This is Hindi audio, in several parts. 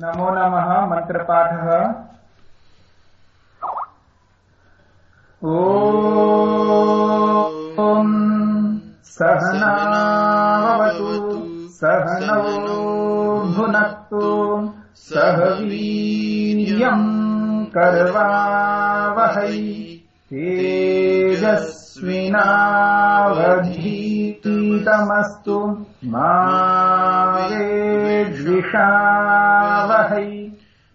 नमो नमः मन्त्रपाठः ॐ सहनावतु सहनौ भुनक्तु सह वीर्यम् कर्वावहै तेजस्विनावधीतमस्तु मा वेद्विषावहै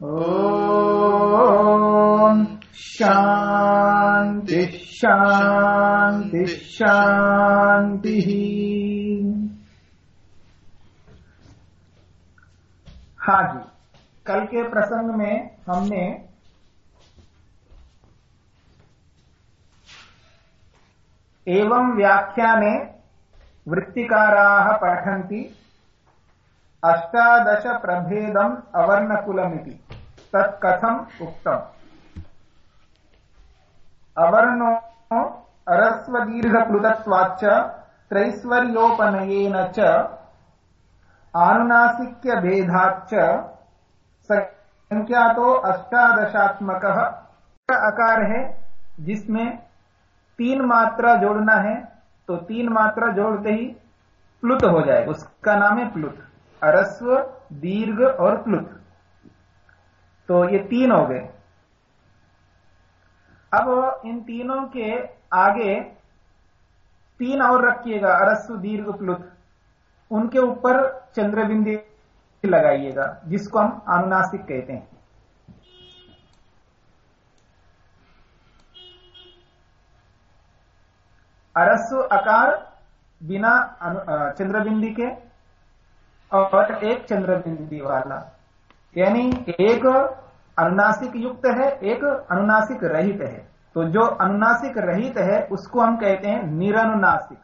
ॐ शान्तिः शान्तिः शान्तिः। हाँ जी कल के प्रसंग में हमने एवं व्याख्याने वृत्तिकाराः पठन्ति। अष्टादश प्रभेदम् अवर्णकुलमिति। तत् कथम् उक्तम्? अवर्णो अरस्वदीर्घप्लुतत्वाच्च त्रैश्वर्योपनयेन च, आनुनासिक्यभेदाच्च संख्यातो अष्टादशात्मकः। आकार है, जिसमें तीन मात्रा जोड़ना है तो तीन मात्रा जोड़ते ही प्लुत हो जाए। उसका नाम है प्लुत। अरस्व, दीर्घ और प्लुत तो ये तीन हो गए। अब इन तीनों के आगे तीन और रखिएगा, अरस्व, दीर्घ प्लुत उनके ऊपर चंद्रबिंदी लगाइएगा, जिसको हम अनुनासिक कहते हैं। अरस्व आकार बिना चंद्रबिंदी के और एक चंद्रबिंदी वाला। यानी एक अनुनासिक युक्त है, एक अनुनासिक रहित है। तो जो अनुनासिक रहित है, उसको हम कहते हैं निरनुनासिक।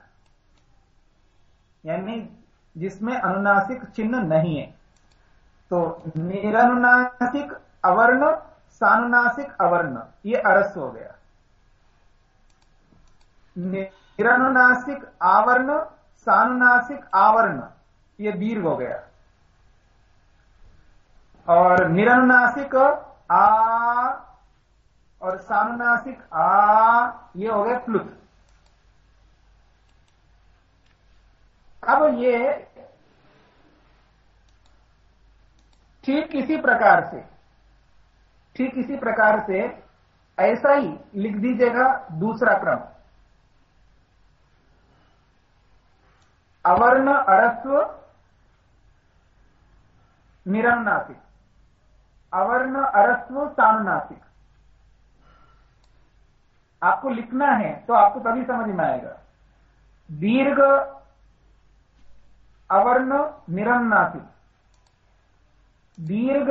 यानी जिसमें अनुनासिक चिन्ह नहीं है। तो निरनुनासिक अवर्ण, सानुनासिक अवर्ण, ये अरस हो गया। निरनुनासिक आवर्ण, सानुनासिक आवर्ण ये दीर्घ हो गया। और निरनुनासिक आ और सानुनासिक आ, ये हो गया प्लुत। अब ये ठीक इसी प्रकार से, ठीक इसी प्रकार से ऐसा ही लिख दीजिएगा दूसरा क्रम। अवर्ण अरस्व निरनुनासिक अवर्ण अरस्व सानुनासिक आपको लिखना है तो आपको तभी समझ में आएगा। दीर्घ अवर्ण निरनुनासिक दीर्घ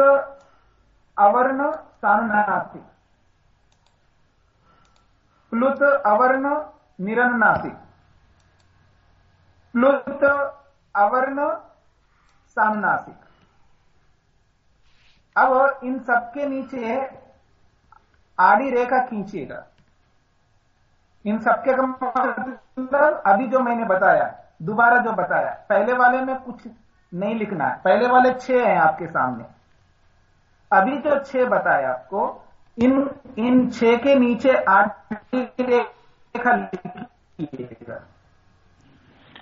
अवर्ण सानुनासिक प्लुत अवर्ण निरनुनासिक प्लुत अवर्ण सानुनासिक अब इन सबके नीचे आड़ी रेखा खींचिएगा। इन सबके मतलब अभी जो मैंने बताया, दोबारा जो बताया, पहले वाले में कुछ नहीं लिखना है। पहले वाले छह हैं आपके सामने। अभी जो छह बताया आपको, इन इन छह के नीचे आठ रेखा लिखिएगा।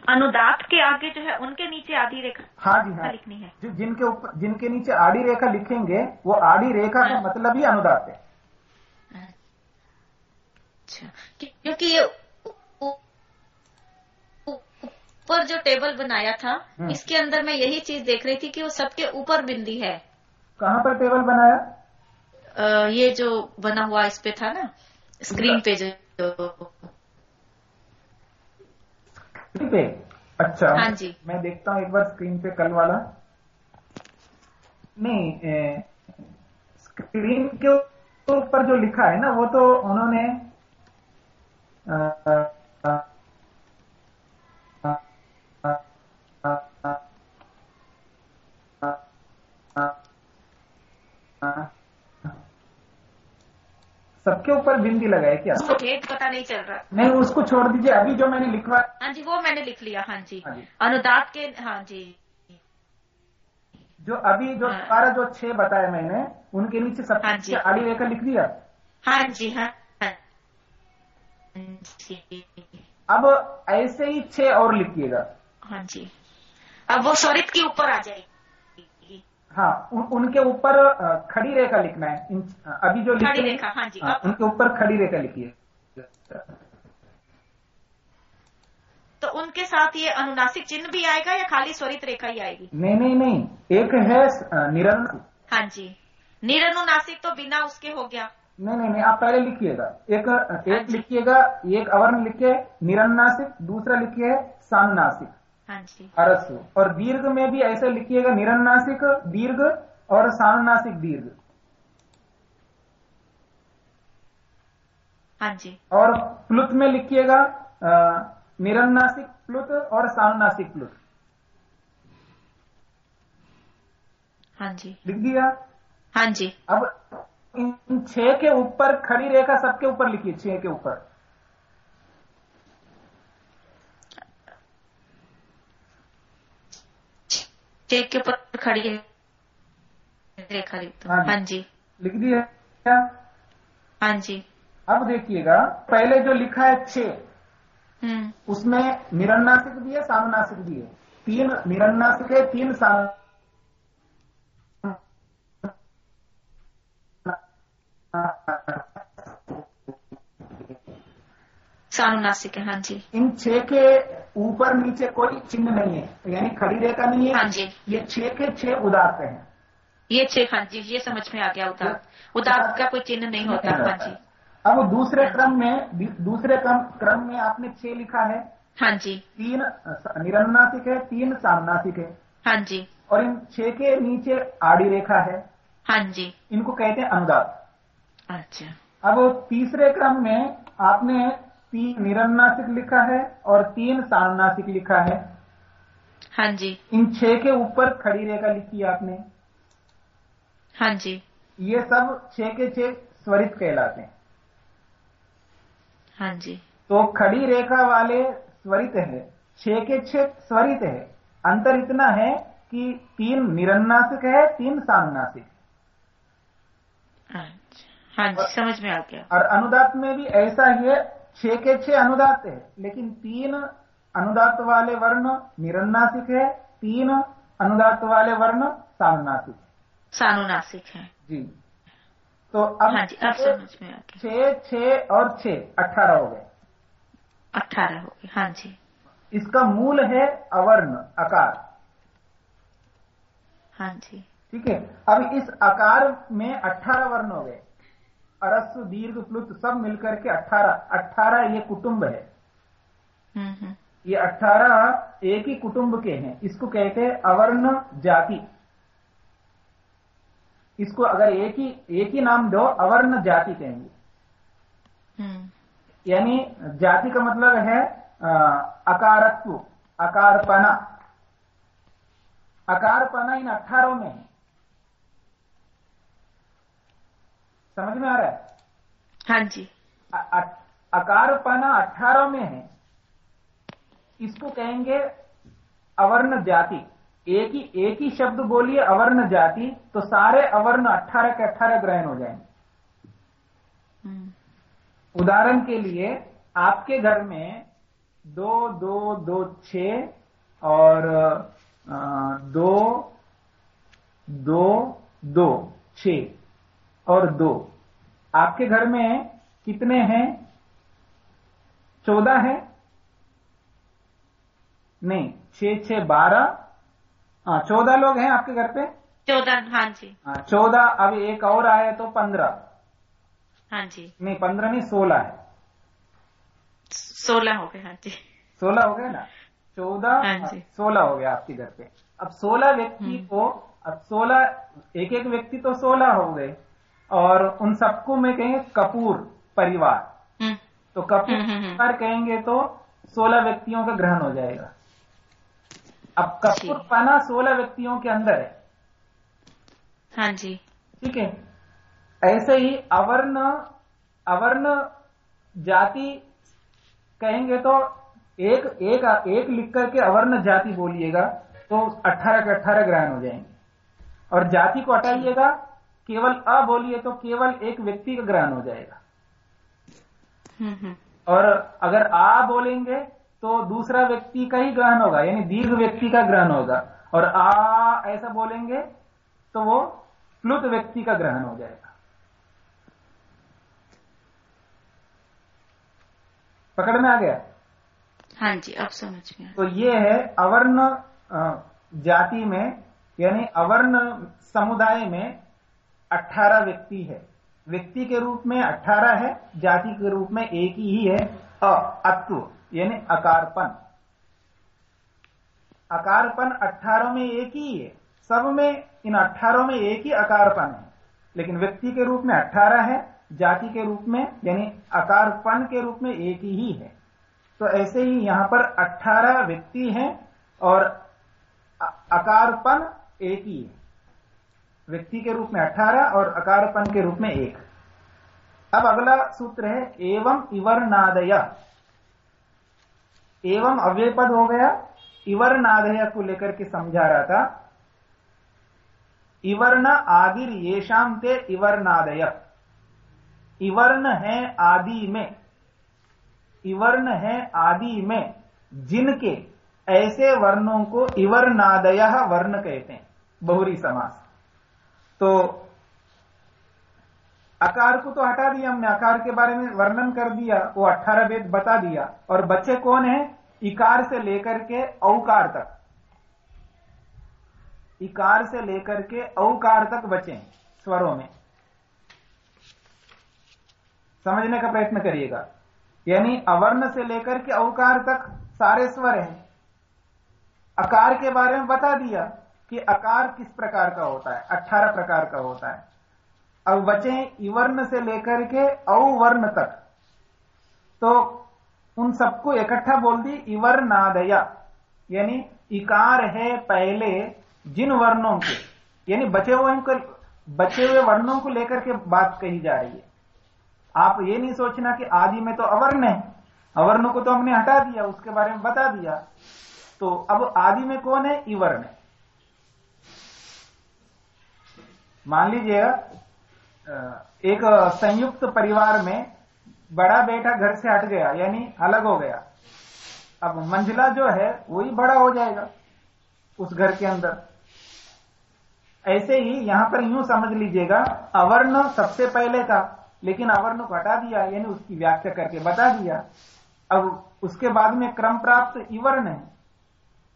अनुदात के आगे जो है उनके नीचे आधी रेखा हाँ जी हाँ। लिखनी है। जो जिनके ऊपर जिनके नीचे आड़ी रेखा लिखेंगे वो आड़ी रेखा का मतलब ही अनुदात है। अच्छा क्योंकि ये ऊपर जो टेबल बनाया था हम्म। इसके अंदर मैं यही चीज़ देख रही थी कि वो सबके ऊपर बिंदी है। कहाँ पर टेबल बनाया? अ, ये जो बना हुआ इस पे था ना स्क्रीन पे जो स्क्रीन पे अच्छा हाँ जी। मैं देखता हूँ एक बार स्क्रीन पे कल वाला नहीं ए, स्क्रीन के ऊपर जो लिखा है ना वो तो उन्होंने अ, सबके ऊपर बिंदी लगाए क्या? उसको भेद पता नहीं चल रहा। नहीं उसको छोड़ दीजिए। अभी जो मैंने लिखवा हाँ जी वो मैंने लिख लिया हाँ जी। हाँ जी। अनुदात के हाँ जी। जो अभी जो हाँ। जो छह बताया मैंने उनके नीचे हाँ सबसे जी। आड़ी रेखा लिख दिया? हाँ जी हाँ। हाँ जी अब ऐसे ही छह और लिखिएगा। हाँ जी। अब वो स्वरित के ऊपर आ जाएगी। हाँ उन, उनके ऊपर खड़ी रेखा लिखना है। इन, अभी जो लिख खड़ी रेखा, हाँ जी। हाँ, उनके ऊपर खड़ी रेखा लिखिए तो उनके साथ ये अनुनासिक चिन्ह भी आएगा या खाली स्वरित रेखा ही आएगी? नहीं नहीं नहीं। एक है निरंतर हाँ जी। निरनुनासिक तो बिना उसके हो गया। नहीं नहीं नहीं आप पहले लिखिएगा। एक हाँ एक लिखिएगा एक अवर्ण लिखिए निरन्नासिक दूसरा लिखिए सानुनासिक। अरस्व और दीर्घ में भी ऐसे लिखिएगा निरन्नासिक दीर्घ और सानुनासिक दीर्घ। हाँ जी। और प्लुत में लिखिएगा निरन्नासिक प्लुत और सानुनासिक प्लुत। हाँ जी। लिख दिया? हाँ जी। अब इन इन छह के ऊपर खड़ी रेखा सबके ऊपर लिखिए छह के ऊपर। चेक के ऊपर खड़ी है। रेखा लिख दो हाँ जी। हाँ जी। लिख दिया? क्या हाँ जी। अब देखिएगा पहले जो लिखा है छह हम्म। उसमें निरन्नासिक भी है सानुनासिक भी है। तीन निरन्नासिक है तीन सानु सानुनासिक है हाँ जी। इन छह के ऊपर नीचे कोई चिन्ह नहीं है यानी खड़ी रेखा नहीं है। हाँ जी। ये छह के छह उदात हैं। ये चेक हाँ जी ये समझ में आ गया उदार उदार का कोई चिन्ह नहीं होता हाँ जी। अब दूसरे क्रम में दूसरे क्रम क्रम में आपने छह लिखा है। हाँ जी। तीन निरन्नासिक है तीन सामनासिक है। हाँ जी। और इन छह के नीचे आड़ी रेखा है। हाँ जी। इनको कहते हैं अनुदात अच्छा। अब तीसरे क्रम में आपने तीन निरन्नासिक लिखा है और तीन सामनासिक लिखा है। हाँ जी। इन छह के ऊपर खड़ी रेखा लिखी है आपने। हाँ जी। ये सब छह के छह स्वरित कहलाते हैं। हाँ जी। तो खड़ी रेखा वाले स्वरित है छह के छह स्वरित है। अंतर इतना है कि तीन निरन्नासिक है तीन सामनासिक हाँ जी। समझ में आ गया। और अनुदात में भी ऐसा ही है छह के छह अनुदात है लेकिन तीन अनुदात वाले वर्ण निरन्नासिक है तीन अनुदात वाले वर्ण सानुनासिक है। सानुनासिक है। जी। तो अब हाँ जी अब समझ में आ गया। छह छह और छह अठारह हो गए। अठारह हो गए हाँ जी। इसका मूल है अवर्ण आकार। हाँ जी। ठीक है? अब इस आकार में अठारह वर्ण हो गए। अरस्व दीर्घ प्लुत सब मिलकर के अठारह अठारह ये कुटुंब है। हम्म हम्म। ये अठारह एक ही कुटुंब के हैं। इसको कहते हैं अवर्ण जाति। इसको अगर एक ही एक ही नाम दो अवर्ण जाति कहेंगे। हम्म। यानी जाति का मतलब है अकारत्व अकारपना। अकारपना इन अठारह में है। समझ में आ रहा है? हाँ जी। अ- अ- अकारपना अठारह में है। इसको कहेंगे अवर्ण जाति। एक ही एक ही शब्द बोलिए अवर्ण जाति तो सारे अवर्ण अठारह के अठारह ग्रहण हो जाएँगे। हम्म। उदाहरण के लिए आपके घर में दो दो दो छ और अ, दो दो दो छ और दो। आपके घर में कितने हैं? चौदह है? नहीं छ छ बारह। हाँ चौदह लोग हैं आपके घर पे? चौदह हाँ जी। हाँ चौदह अब एक और आए तो पंद्रह। हाँ जी। नहीं पंद्रह नहीं सोलह है। सोलह हो गए हाँ जी। सोलह हो गए ना? चौदह हाँ सोलह हो गया आपके घर पे। अब सोलह व्यक्ति हम्म। को अब सोलह एक एक व्यक्ति तो सोलह हो गए। और उन सबको मैं कहेंगे कपूर परिवार। हम्म। तो कपूर हम्म, हम्म। परिवार कहेंगे तो सोलह व्यक्तियों का ग्रहण हो जाएगा। अब कपूर पाना सोलह व्यक्तियों के अंदर है। हाँ जी। ठीक है? ऐसे ही अवर्ण अवर्ण जाति कहेंगे तो एक एक एक लिख करके अवर्ण जाति बोलिएगा तो 18 के 18 ग्रहण हो जाएँगे। और जाति को हटाइएगा केवल अ बोलिए तो केवल एक व्यक्ति का ग्रहण हो जाएगा। हम्म हम्म। और अगर आ बोलेंगे तो दूसरा व्यक्ति का ही ग्रहण होगा यानी दीर्घ व्यक्ति का ग्रहण होगा। और आ ऐसा बोलेंगे तो वो प्लुत व्यक्ति का ग्रहण हो जाएगा। पकड़ में आ गया? हाँ जी अब समझ गया। तो ये है अवर्ण जाति में यानी अवर्ण समुदाय में 18 व्यक्ति है। व्यक्ति के रूप में 18 है, जाति के रूप में एक ही है। अत्व, यानी अकारपन। अकारपन 18 में एक ही है। सब में, इन 18 में एक ही अकारपन है। लेकिन व्यक्ति के रूप में 18 है, जाति के रूप में, यानी अकारपन के रूप में एक ही है। तो ऐसे ही यहाँ पर 18 व्यक्ति हैं और अकारपन एक ही है। व्यक्ति के रूप में 18 और अकारपन के रूप में एक। अब अगला सूत्र है, एवं इवर्नादय। एवं अव्यय पद हो गया, इवर्नादय को लेकर के समझा रहा था। इवर्ण आदिर येषाम ते इवर्नादय। इवर्ण है आदि में। इवर्ण है आदि में, जिनके ऐसे वर्णों को इवर्नादय वर्ण कहते हैं, बहुरी समास। तो अकार को तो हटा दिया हमने अकार के बारे में वर्णन कर दिया, वो अट्ठारह वेद बता दिया। और बच्चे कौन है? इकार से लेकर के औकार तक। इकार से लेकर के औकार तक बचे स्वरों में। समझने का प्रयत्न करिएगा। यानी अवर्ण से लेकर के औकार तक सारे स्वर हैं। अकार के बारे में बता दिया। कि अकार किस प्रकार का होता है? अठारह प्रकार का होता है। अब बचे इवर्ण से लेकर के अवर्ण तक। तो उन सबको इकट्ठा बोल दी इवर नादया यानी इकार है पहले जिन वर्णों के। यानी बचे हुए को बचे हुए वर्णों को लेकर के बात कही जा रही है। आप ये नहीं सोचना कि आदि में तो अवर्ण है। अवर्ण को तो हमने हटा दिया, उसके बारे में बता दिया। तो अब आदि में कौन है? इवर्ण है। मान लीजिए एक संयुक्त परिवार में बड़ा बेटा घर से हट गया, यानी अलग हो गया। अब मंजिला जो है वही बड़ा हो जाएगा उस घर के अंदर। ऐसे ही यहाँ पर यूँ समझ लीजिएगा, अवर्ण सबसे पहले था, लेकिन अवर्ण को हटा दिया, यानी उसकी व्याख्या करके बता दिया। अब उसके बाद में क्रम प्राप्त इवर्ण है।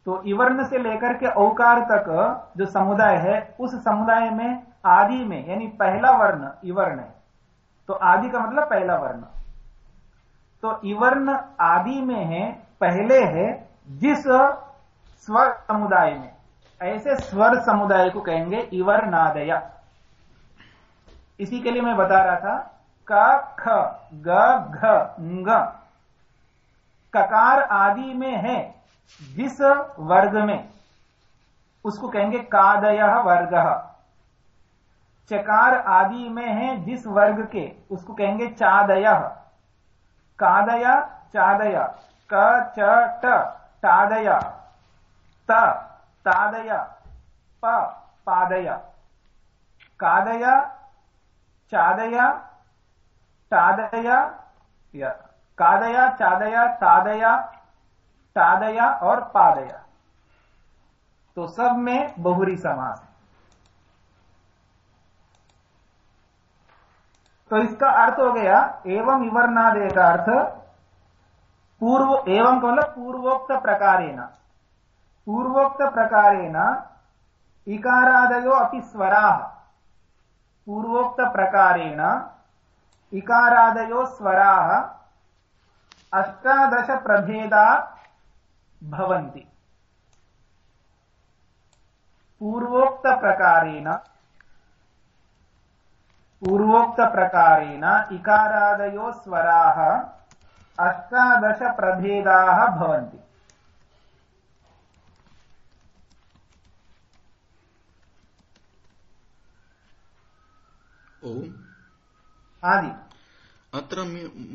तो इवर्ण से लेकर के औकार तक जो समुदाय है, उस समुदाय में आदि में, यानी पहला वर्ण, इवर्ण है। तो आदि का मतलब पहला वर्ण। तो इवर्ण आदि में है, पहले है, जिस स्वर समुदाय में। ऐसे स्वर समुदाय को कहेंगे इवर्नादय इसी के लिए मैं बता रहा था, क, ख, ग, घ ng ककार आदि में है, जिस वर्ग में। उसको कहेंगे कादय वर्ग। चकार आदि में है जिस वर्ग के, उसको कहेंगे चादय। कादय, चादय। क, च टादय त, तादय। प, पादय। कादय, चादय टादय कादया, चादया, तादया टादया और पादया। तो सब में बहुरी समास है। तो इसका अर्थ हो गया, एवं इवर्नादय का अर्थ, पूर्व, एवं का मतलब पूर्वोक्त प्रकारेण। पूर्वोक्त प्रकारेण, इकारादयो अपि स्वराः। पूर्वोक्त प्रकारेण, इकारादयो स्वराः, अष्टादश प्रभेदा भवन्ति। पूर्वोक्त प्रकारेण पूर्वोक्त प्रकारेण इकारादयो स्वराः अष्टादश प्रभेदाः भवन्ति। आदि। अत्र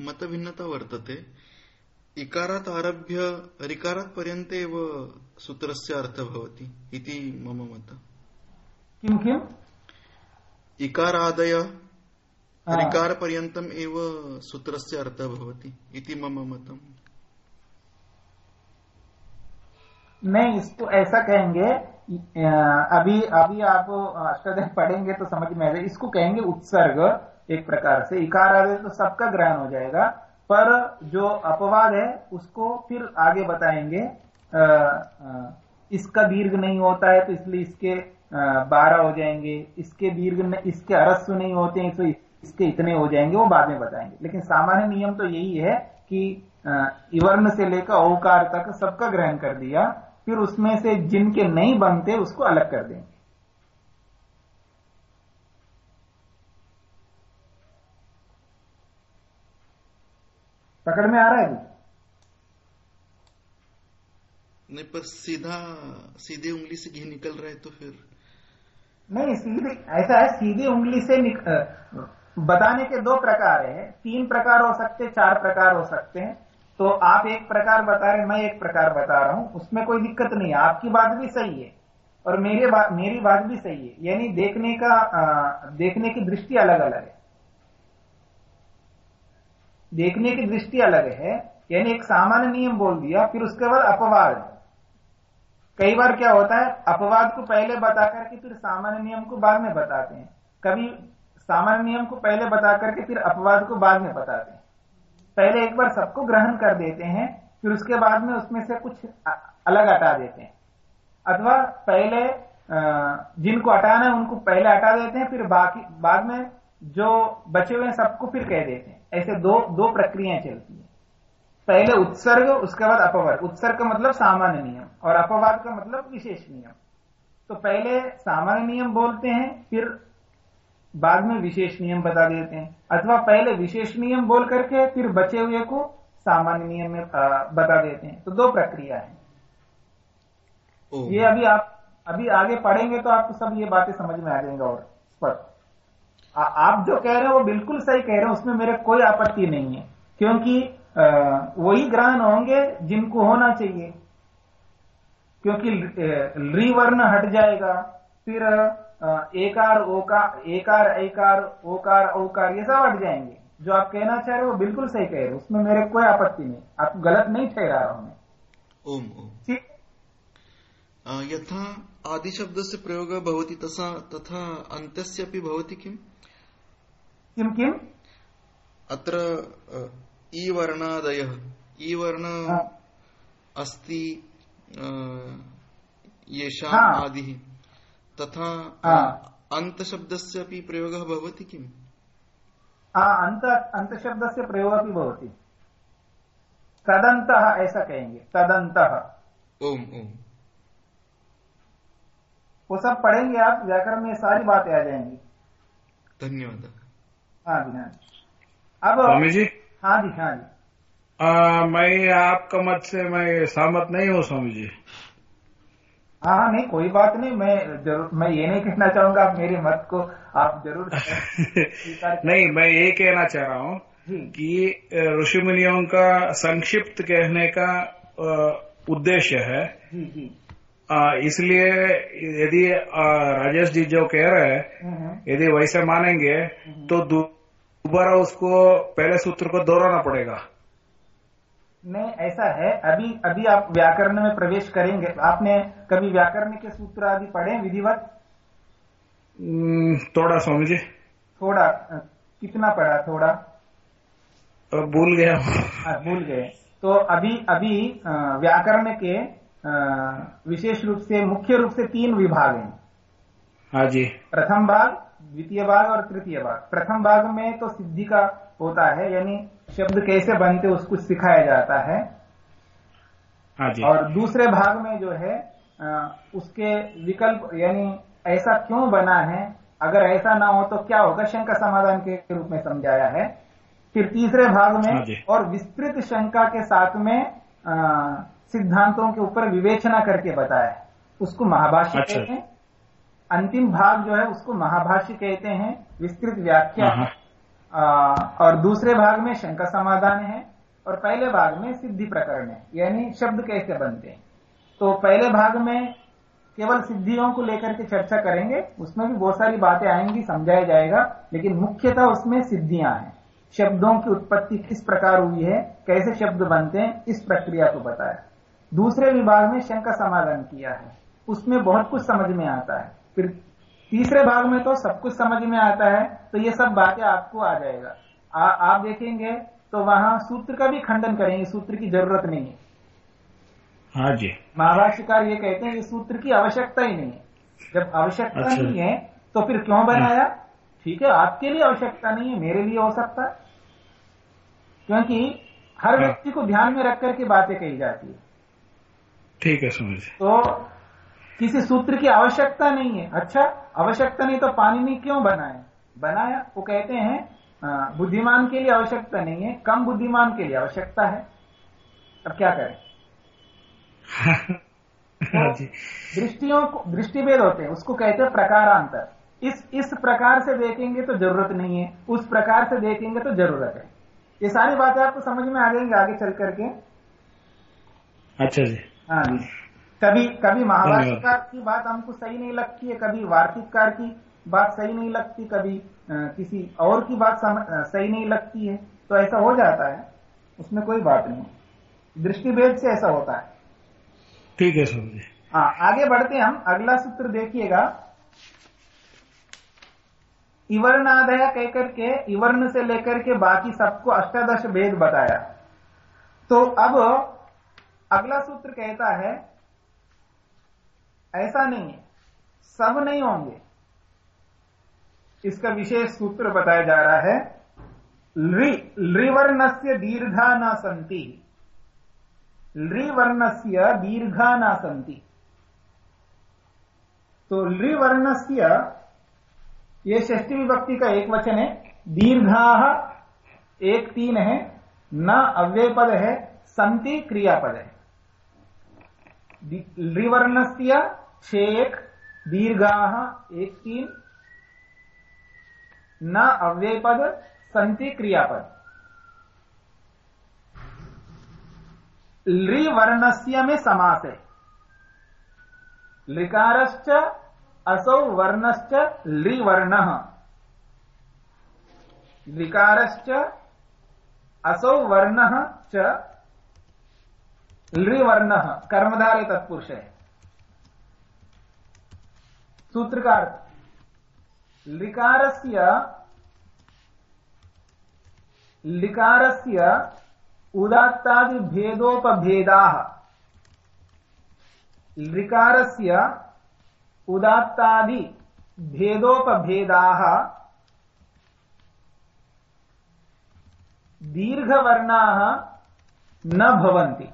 मतभिन्नता वर्तते। इकारात् आरभ्य ऋकारात् पर्यन्ते एव सूत्रस्य अर्थः भवति इति मम मतम् किम किम इकारादय हाँ। ऋकारपर्यन्तम् एव सूत्रस्य अर्थः भवति इति मम मतम् नहीं इसको ऐसा कहेंगे अभी अभी आप अष्टाध्याय पढ़ेंगे तो समझ में आएगा। इसको कहेंगे उत्सर्ग एक प्रकार से। इकार आदि तो सबका ग्रहण हो जाएगा पर जो अपवाद है उसको फिर आगे बताएँगे। अ, अ, इसका दीर्घ नहीं होता है तो इसलिए इसके बारह हो जाएँगे, इसके दीर्घ न- इसके अरस्व नहीं होते हैं तो इसके इतने हो जाएँगे, वो बाद में बताएँगे। लेकिन सामान्य नियम तो यही है कि इवर्ण से लेकर औकार तक सबका ग्रहण कर दिया, फिर उसमें से जिनके नहीं बनते, उसको अलग कर देंगे। पकड़ में आ रहा है नहीं, पर सीधा, सीधे उंगली से घी निकल रहा है तो फिर। नहीं सीधे ऐसा है सीधे उंगली से निक, बताने के दो प्रकार है। तीन प्रकार हो सकते चार प्रकार हो सकते हैं। तो आप एक प्रकार बता रहे मैं एक प्रकार बता रहा हूँ उसमें कोई दिक्कत नहीं है। आपकी बात भी सही है और मेरे बात मेरी बात भी सही है। यानी देखने का अ, देखने की दृष्टि अलग अलग है। देखने की दृष्टि अलग है। यानी एक सामान्य नियम बोल दिया फिर उसके बाद अपवाद है। कई बार क्या होता है, अपवाद को पहले बता करके फिर सामान्य नियम को बाद में बताते हैं। कभी सामान्य नियम को पहले बता करके फिर अपवाद को बाद में बताते हैं। पहले एक बार सबको ग्रहण कर देते हैं, फिर उसके बाद में उसमें से कुछ अलग हटा देते हैं। अथवा पहले जिनको हटाना है उनको पहले हटा देते हैं, फिर बाकी, बाद में जो बचे हुए हैं सबको फिर कह देते हैं। ऐसे दो दो प्रक्रियाएँ चलती है। पहले उत्सर्ग उसके बाद अपवाद उत्सर्ग का मतलब सामान्य नियम और अपवाद का मतलब विशेष नियम। तो पहले सामान्य नियम बोलते हैं फिर बाद में विशेष नियम बता देते हैं। अथवा पहले विशेष नियम बोल करके फिर बचे हुए को सामान्य नियम में बता देते हैं। तो दो प्रक्रिया है। ये अभी आप अभी आगे पढ़ेंगे तो आपको सब ये बातें समझ में आ जाएँगे और स्पष्ट। आप जो कह रहे हैं वो बिल्कुल सही कह रहे हैं उसमें मेरे कोई आपत्ति नहीं है। क्योंकि वही ग्रहण होंगे जिनको होना चाहिए। क्योंकि ली वर्ण हट जाएगा फिर एकार ओकार एकार एकार ओकार औकार ये सब हट जाएँगे। जो आप कहना चाह रहे हो बिल्कुल सही कह रहे हो। उसमें मेरे कोई आपत्ति नहीं। आप गलत नहीं ठहरा रहा हूँ मैं ओम ओम। ठीक? यथा आदिशब्दस्य प्रयोगः भवति तथा तथा अन्त्यस्यापि भवति किम्? किम किम? अत्र अ, ईवर्णादयः। ईवर्ण हाँ। अस्ति येषाम् हाँ। आदिः। तथा हाँ। अन्तशब्दस्य अपि प्रयोगः भवति किम्? अंत अंत शब्द से प्रयोग भी भवती। तदंत ऐसा कहेंगे तदंत ओम ओम। वो सब पढ़ेंगे आप व्याकरण में सारी बातें आ जाएँगी। धन्यवाद। हाँ जी हाँ अब स्वामी जी हाँ जी हाँ जी आ, मैं आपका मत से मैं सहमत नहीं हूँ स्वामी जी। हाँ नहीं कोई बात नहीं मैं ज़रूर मैं ये नहीं कहना चाहूँगा आप मेरे मत को आप ज़रूर नहीं मैं ये कहना चाह रहा हूँ कि ऋषि मुनियों का संक्षिप्त कहने का उद्देश्य है। इसलिए यदि राजेश जी जो कह रहे हैं हम्म, यदि वैसे मानेंगे तो दो- दोबारा उसको पहले सूत्र को दोहराना पड़ेगा। नहीं ऐसा है। अभी अभी आप व्याकरण में प्रवेश करेंगे। आपने कभी व्याकरण के सूत्र आदि पढ़े विधिवत? हम्म, थोड़ा स्वामी जी थोड़ा कितना पढ़ा? थोड़ा? भूल गया। हूँ। हाँ, भूल गए। तो अभी अभी व्याकरण के विशेष रूप से मुख्य रूप से तीन विभाग हैं। हाँ जी। प्रथम भाग द्वितीय भाग और तृतीय भाग। प्रथम भाग में तो सिद्धि का होता है यानी शब्द कैसे बनते उसको सिखाया जाता है। हाँ जी। और दूसरे भाग में जो है उसके विकल्प यानी ऐसा क्यों बना है अगर ऐसा ना हो तो क्या होगा शंका समाधान के रूप में समझाया है। फिर तीसरे भाग हाँ में और विस्तृत शंका के साथ में सिद्धांतों के ऊपर विवेचना करके बताया उसको महाभाष्य अच्छा। हैं अंतिम भाग जो है उसको महाभाष्य कहते हैं विस्तृत व्याख्या हाँ, है और दूसरे भाग में शंका समाधान है और पहले भाग में सिद्धि प्रकरण है यानी शब्द कैसे बनते हैं। तो पहले भाग में केवल सिद्धियों को लेकर के चर्चा करेंगे उसमें भी बहुत सारी बातें आएँगी समझाया जाएगा लेकिन मुख्यतः उसमें सिद्धियाँ हैं। शब्दों की उत्पत्ति किस प्रकार हुई है कैसे शब्द बनते हैं इस प्रक्रिया को बताया। दूसरे विभाग में शंका समाधान किया है उसमें बहुत कुछ समझ में आता है। फिर तीसरे भाग में तो सब कुछ समझ में आता है तो ये सब बातें आपको आ जाएगा। आ, आप देखेंगे तो वहाँ सूत्र का भी खंडन करेंगे सूत्र की ज़रूरत नहीं है। हाँ जी। महाभाष्यकार ये कहते हैं कि सूत्र की आवश्यकता ही नहीं है। जब आवश्यकता अच्छा। नहीं है तो फिर क्यों बनाया? ठीक है आपके लिए आवश्यकता नहीं है मेरे लिए हो सकता है। क्योंकि हर हाँ। व्यक्ति को ध्यान में रख करके बातें कही जाती है। ठीक है समझ तो किसी सूत्र की आवश्यकता नहीं है। अच्छा आवश्यकता नहीं तो पानी ने क्यों बनाया? बनाया वो कहते हैं बुद्धिमान के लिए आवश्यकता नहीं है कम बुद्धिमान के लिए आवश्यकता है। अब क्या करें? दृष्टियों को दृष्टिभेद होते हैं उसको कहते हैं प्रकारांतर। इस इस प्रकार से देखेंगे तो ज़रूरत नहीं है उस प्रकार से देखेंगे तो ज़रूरत है। ये सारी बातें आपको समझ में आ जाएँगे आगे चल करके। अच्छा जी। हाँ जी। कभी कभी महाभाष्यकार की बात हमको सही नहीं लगती है कभी वार्तिककार की बात सही नहीं लगती कभी किसी और की बात सही नहीं लगती है तो ऐसा हो जाता है उसमें कोई बात नहीं दृष्टिभेद से ऐसा होता है। ठीक है समझ जी। हाँ आगे बढ़ते हम अगला सूत्र देखिएगा। इवर्णादय कहकर के इवर्ण से लेकर के बाकी सबको अष्टादश भेद बताया। तो अब अगला सूत्र कहता है ऐसा नहीं है। सब नहीं होंगे। इसका विशेष सूत्र बताया जा रहा है लृवर्ण से दीर्घा न संति लृवर्णस्य दीर्घा न सन्ति। तो लृवर्णस्य, ये षष्ठी विभक्ति का एक वचन है, दीर्घा एक तीन है, न अव्यय पद है संति क्रियापद है। लृवर्णस्य छेक दीर्घा एक तीन। न अव्यय पद संति क्रियापद। लृवर्णस्य में समास। है लिकारश्च असौ वर्णश्च लृवर्ण लिकारश्च असौ वर्ण च लृवर्ण कर्मधारे तत्पुरुष। है सूत्र का अर्थ लिकारस्य लिकारस्य उदात्तादि भेदोपभेदाः लिकारस्य उदात्तादि भेदोपभेदाः दीर्घवर्णाः न भवन्ति।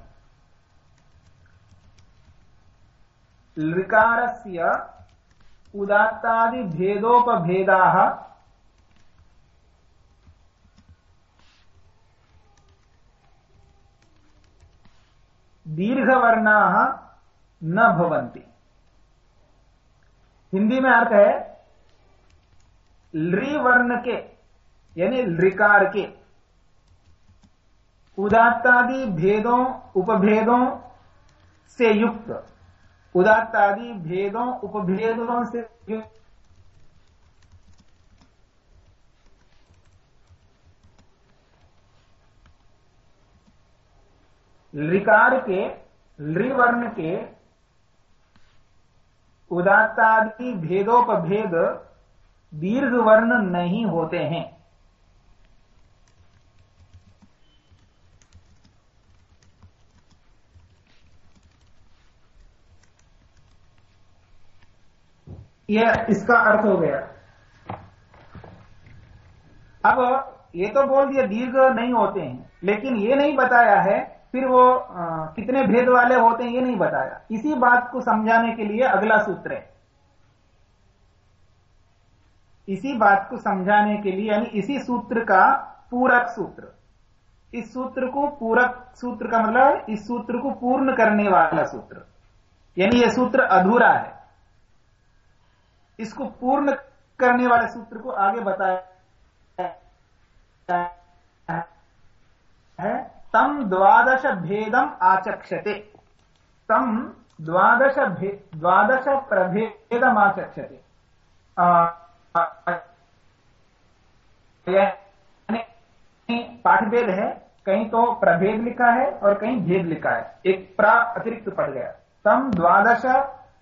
लृकारस्य उदात्तादि भेदोपभेदाः दीर्घवर्णाः न भवन्ति। हिंदी में अर्थ है लृ वर्ण के यानी लृकार के उदात्तादि भेदों, उपभेदों से युक्त। उदात्तादि भेदों, उपभेदों से लिकार के, लृवर्ण के उदात्तादि भेदोपभेद दीर्घ वर्ण नहीं होते हैं। यह इसका अर्थ हो गया। अब ये तो बोल दिया दीर्घ नहीं होते हैं लेकिन ये नहीं बताया है फिर वो आ, कितने भेद वाले होते हैं ये नहीं बताया। इसी बात को समझाने के लिए अगला सूत्र है। इसी बात को समझाने के लिए यानी इसी सूत्र का पूरक सूत्र। इस सूत्र को पूरक सूत्र का मतलब इस सूत्र को पूर्ण करने वाला सूत्र। यानी यह सूत्र अधूरा है। इसको पूर्ण करने वाले सूत्र को आगे बताया है तम द्वादश भेदम आचक्षते। तम द्वादश द्वादश प्रभेदमाचक्षते आ, आ, पाठभेद है कहीं तो प्रभेद लिखा है और कहीं भेद लिखा है। एक प्रा अतिरिक्त पड़ गया। तम द्वादश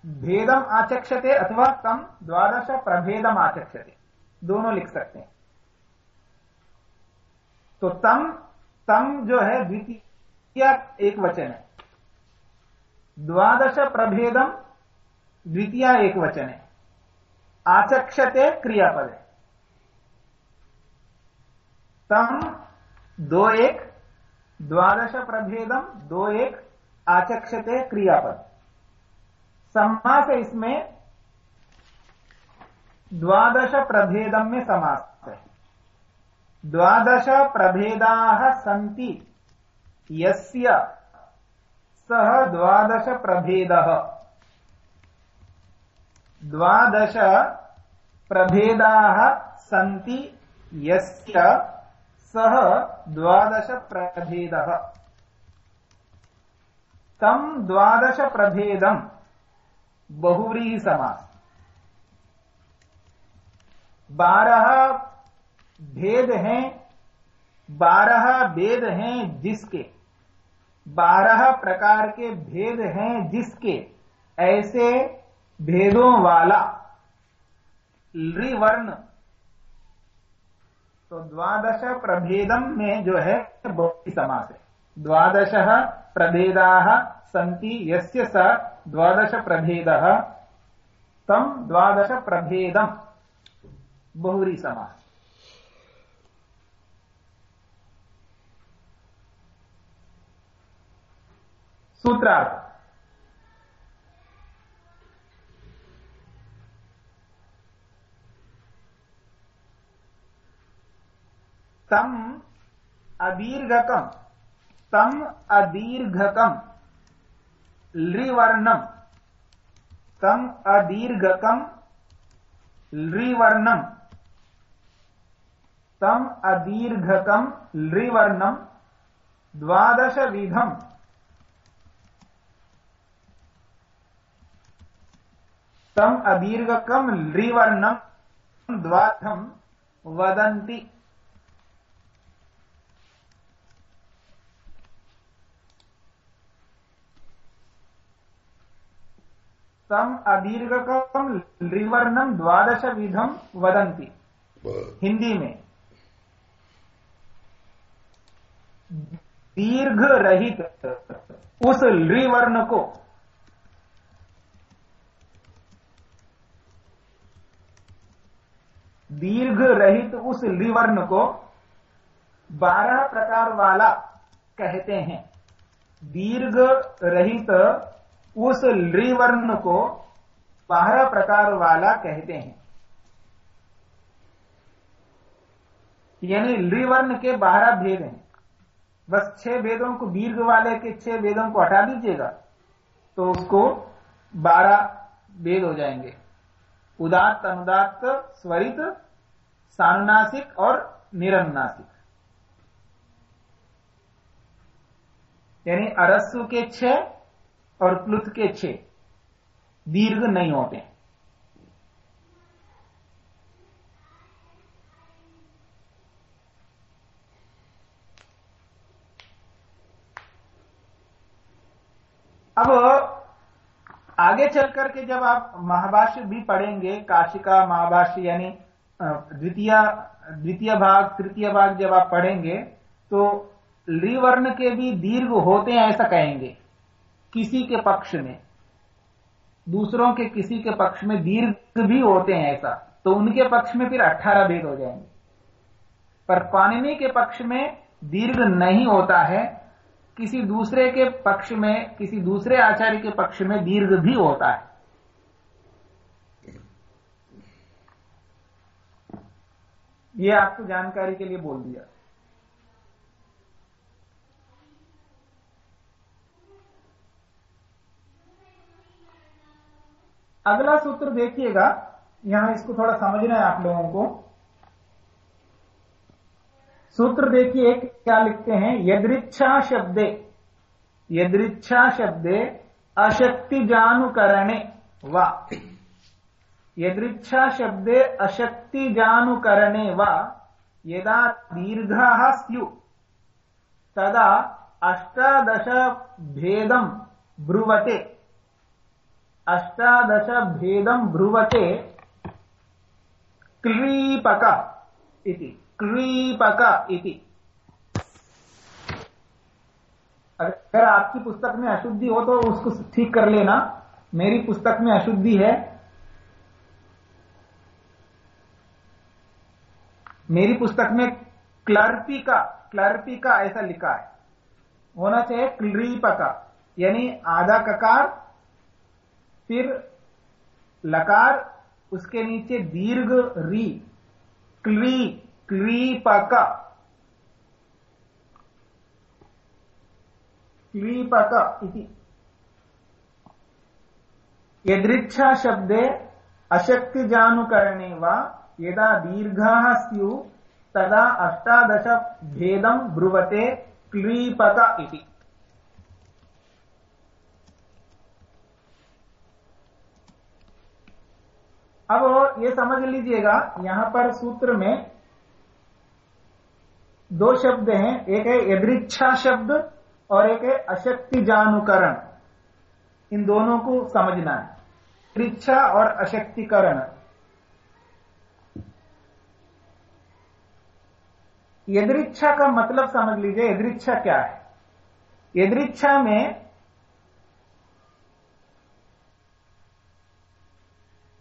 भेदम आचक्षते अथवा तम द्वादश प्रभेदम आचक्षते। दोनों लिख सकते हैं। तो तम तम जो है द्वितीय एक वचन है। द्वादश प्रभेदम द्वितीय एक वचन है। आचक्षते क्रियापद है। तम दो एक, द्वादश प्रभेदम, दो एक, आचक्षते क्रियापद। समास है इसमें द्वादश प्रभेदम में समास है। द्वादश प्रभेदा सन्ति। यस्य सह द्वादश प्रभेद। द्वादश प्रभेदा सन्ति। यस्य सह द्वादश प्रभेद। तम द्वादश प्रभेदम। बहुव्रीहि समास। बारह भेद हैं, बारह भेद हैं जिसके। बारह प्रकार के भेद हैं जिसके। ऐसे भेदों वाला वर्ण तो द्वादश प्रभेदम में जो है बहु समास है। द्वादश प्रभेदा सन्ति, यस्य स द्वादश प्रभेद तम द्वादश प्रभेदम बहुरी समास सूत्रार्थ तम अदीर्घकम। तम अदीर्घकम। लृवर्णम तम अदीर्घकम लृवर्णम तम अदीर्घकम लृवर्णम द्वादश विधम तम अदीर्घकम लृवर्णम द्वाधम वदन्ति। तम अदीर्घकम लृवर्णम द्वादश विधम वदंती हिंदी में। दीर्घ रहित उस लृवर्ण को। दीर्घ रहित उस लिवर्ण को बारह प्रकार वाला कहते हैं। दीर्घ रहित उस लिवर्ण को बारह प्रकार वाला कहते हैं। यानी लिवर्ण के बारह भेद हैं। बस छह भेदों को दीर्घ वाले के छह भेदों को हटा दीजिएगा तो उसको बारह भेद हो जाएँगे। उदात्त, अनुदात्त, स्वरित, सानुनासिक और निरनुनासिक। यानी अरस्सु के छह और प्लुत के छह। दीर्घ नहीं होते। अब आगे चल करके जब आप महाभाष्य भी पढ़ेंगे, काशिका, महाभाष्य, यानी द्वितीय द्वितीय भाग, तृतीय भाग जब आप पढ़ेंगे तो लिवर्ण के भी दीर्घ होते हैं ऐसा कहेंगे। किसी के पक्ष में, दूसरों के किसी के पक्ष में दीर्घ भी होते हैं ऐसा तो उनके पक्ष में फिर अट्ठारह भेद हो जाएँगे। पर पाणिनि के पक्ष में दीर्घ नहीं होता है, किसी दूसरे के पक्ष में, किसी दूसरे आचार्य के पक्ष में दीर्घ भी होता है। ये आपको जानकारी के लिए बोल दिया। अगला सूत्र देखिएगा। यहाँ इसको थोड़ा समझना है आप लोगों को। सूत्र देखिए क्या लिखते हैं? यदृच्छा शब्दे। यदृच्छा शब्दे अशक्तिजानुकरणे वा। यदृच्छा शब्दे अशक्तिजानुकरणे वा। यदा दीर्घाः स्युः। तदा अष्टादश भेदम् ब्रुवते। अष्टादश भेदम् ब्रुवते क्लीपक इति क्लीपक इति। अगर आपकी पुस्तक में अशुद्धि हो तो उसको ठीक कर लेना। मेरी पुस्तक में अशुद्धि है। मेरी पुस्तक में क्लर्पिका क्लर्पिका ऐसा लिखा है। होना चाहिए क्लीपका, यानी आधा ककार फिर लकार, उसके नीचे दीर्घ री, क्ली, क्लीपका। क्लीपक इति। यदृच्छा शब्दे अशक्तिजानुकरणे वा, यदा दीर्घाः स्युः, तदा अष्टादश भेदम् ब्रुवते क्लीपक इति। अब ये समझ लीजिएगा, यहाँ पर सूत्र में दो शब्द हैं, एक है यदृच्छा शब्द और एक है अशक्ति जानुकरण इन दोनों को समझना है। यदृच्छा और अशक्तिकरण। यदृच्छा का मतलब समझ लीजिए, यदृच्छा क्या है? यदृच्छा में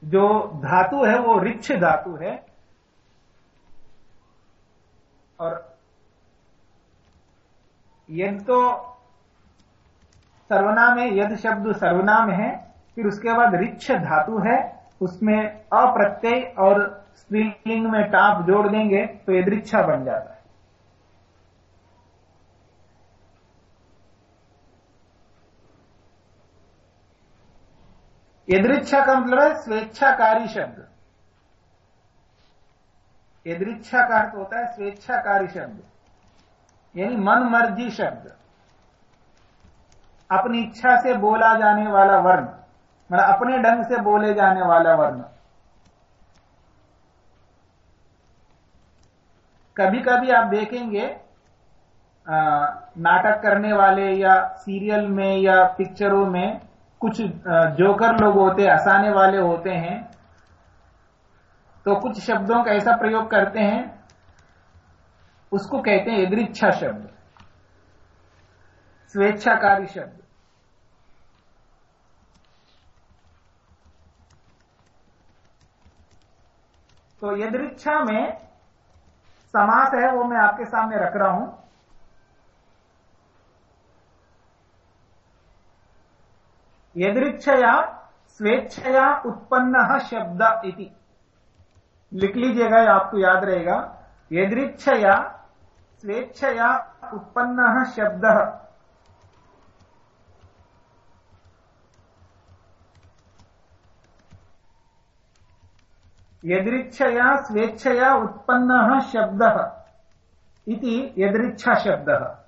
जो धातु है वो रिच्छ धातु है। और यद तो सर्वनाम है, यद शब्द सर्वनाम है, फिर उसके बाद रिच्छ धातु है, उसमें अप्रत्यय और स्त्रीलिंग में टाप जोड़ देंगे तो यदृच्छा बन जाता है। यदृच्छा का मतलब है स्वेच्छाकारी शब्द। यदृच्छा का अर्थ होता है स्वेच्छाकारी शब्द। यानी मन मर्ज़ी शब्द। अपनी इच्छा से बोला जाने वाला वर्ण मतलब अपने ढंग से बोले जाने वाला वर्ण। कभी कभी आप देखेंगे नाटक करने वाले या सीरियल में या पिक्चरों में कुछ जोकर लोग होते हंसाने वाले होते हैं तो कुछ शब्दों का ऐसा प्रयोग करते हैं, उसको कहते हैं यदृच्छा शब्द, स्वेच्छाकारी शब्द। तो यदृच्छा में समास है, वो मैं आपके सामने रख रहा हूँ। यदृच्छया स्वेच्छया उत्पन्न शब्द इति। लिख लीजिएगा आपको याद रहेगा। यदृच्छया स्वेच्छया उत्पन्न शब्द। यदृच्छया स्वेच्छया उत्पन्न शब्द इति यदृच्छा शब्दः।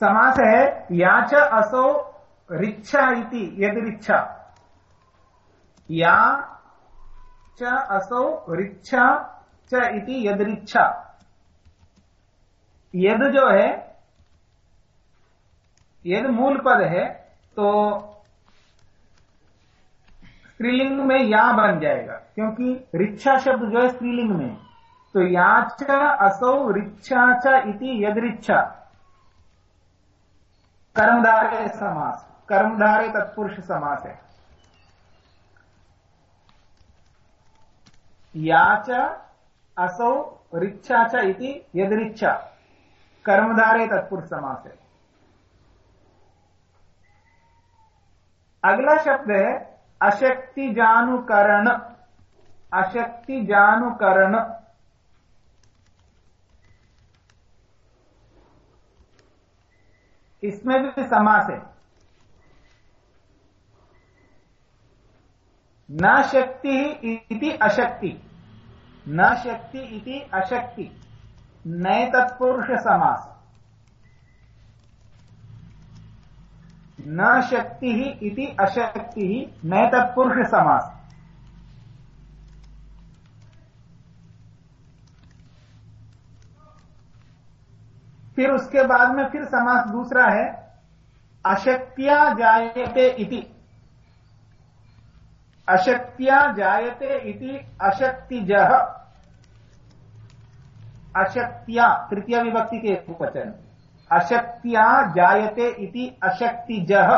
समास है याच असौ रिच्छा इति यदृच्छा या च असौ रिच्छा च इति यदृच्छा यद जो है, यद मूल पद है तो स्त्रीलिंग में या बन जाएगा, क्योंकि रिच्छा शब्द जो है स्त्रीलिंग में। तो याच असौ रिच्छा च इति यदृच्छा कर्मधारे समास, कर्मधारे तत्पुरुष समास है। याच असौ रिच्छा च इति यदृच्छा, कर्मधारे तत्पुरुष समास है। अगला शब्द है, अशक्ति जानुकरण अशक्ति जानुकरण। इसमें भी समास है। न शक्ति इति अशक्ति। न शक्ति इति अशक्ति। नए तत्पुरुष समास। न शक्ति इति अशक्ति, नए तत्पुरुष समास। फिर उसके बाद में फिर समास दूसरा है, अशक्तिया जायते इति। अशक्तिया जायते इति अशक्तिजः। अशक्तिया, तृतीय विभक्ति के उपवचन अशक्तिया जायते इति अशक्तिजः।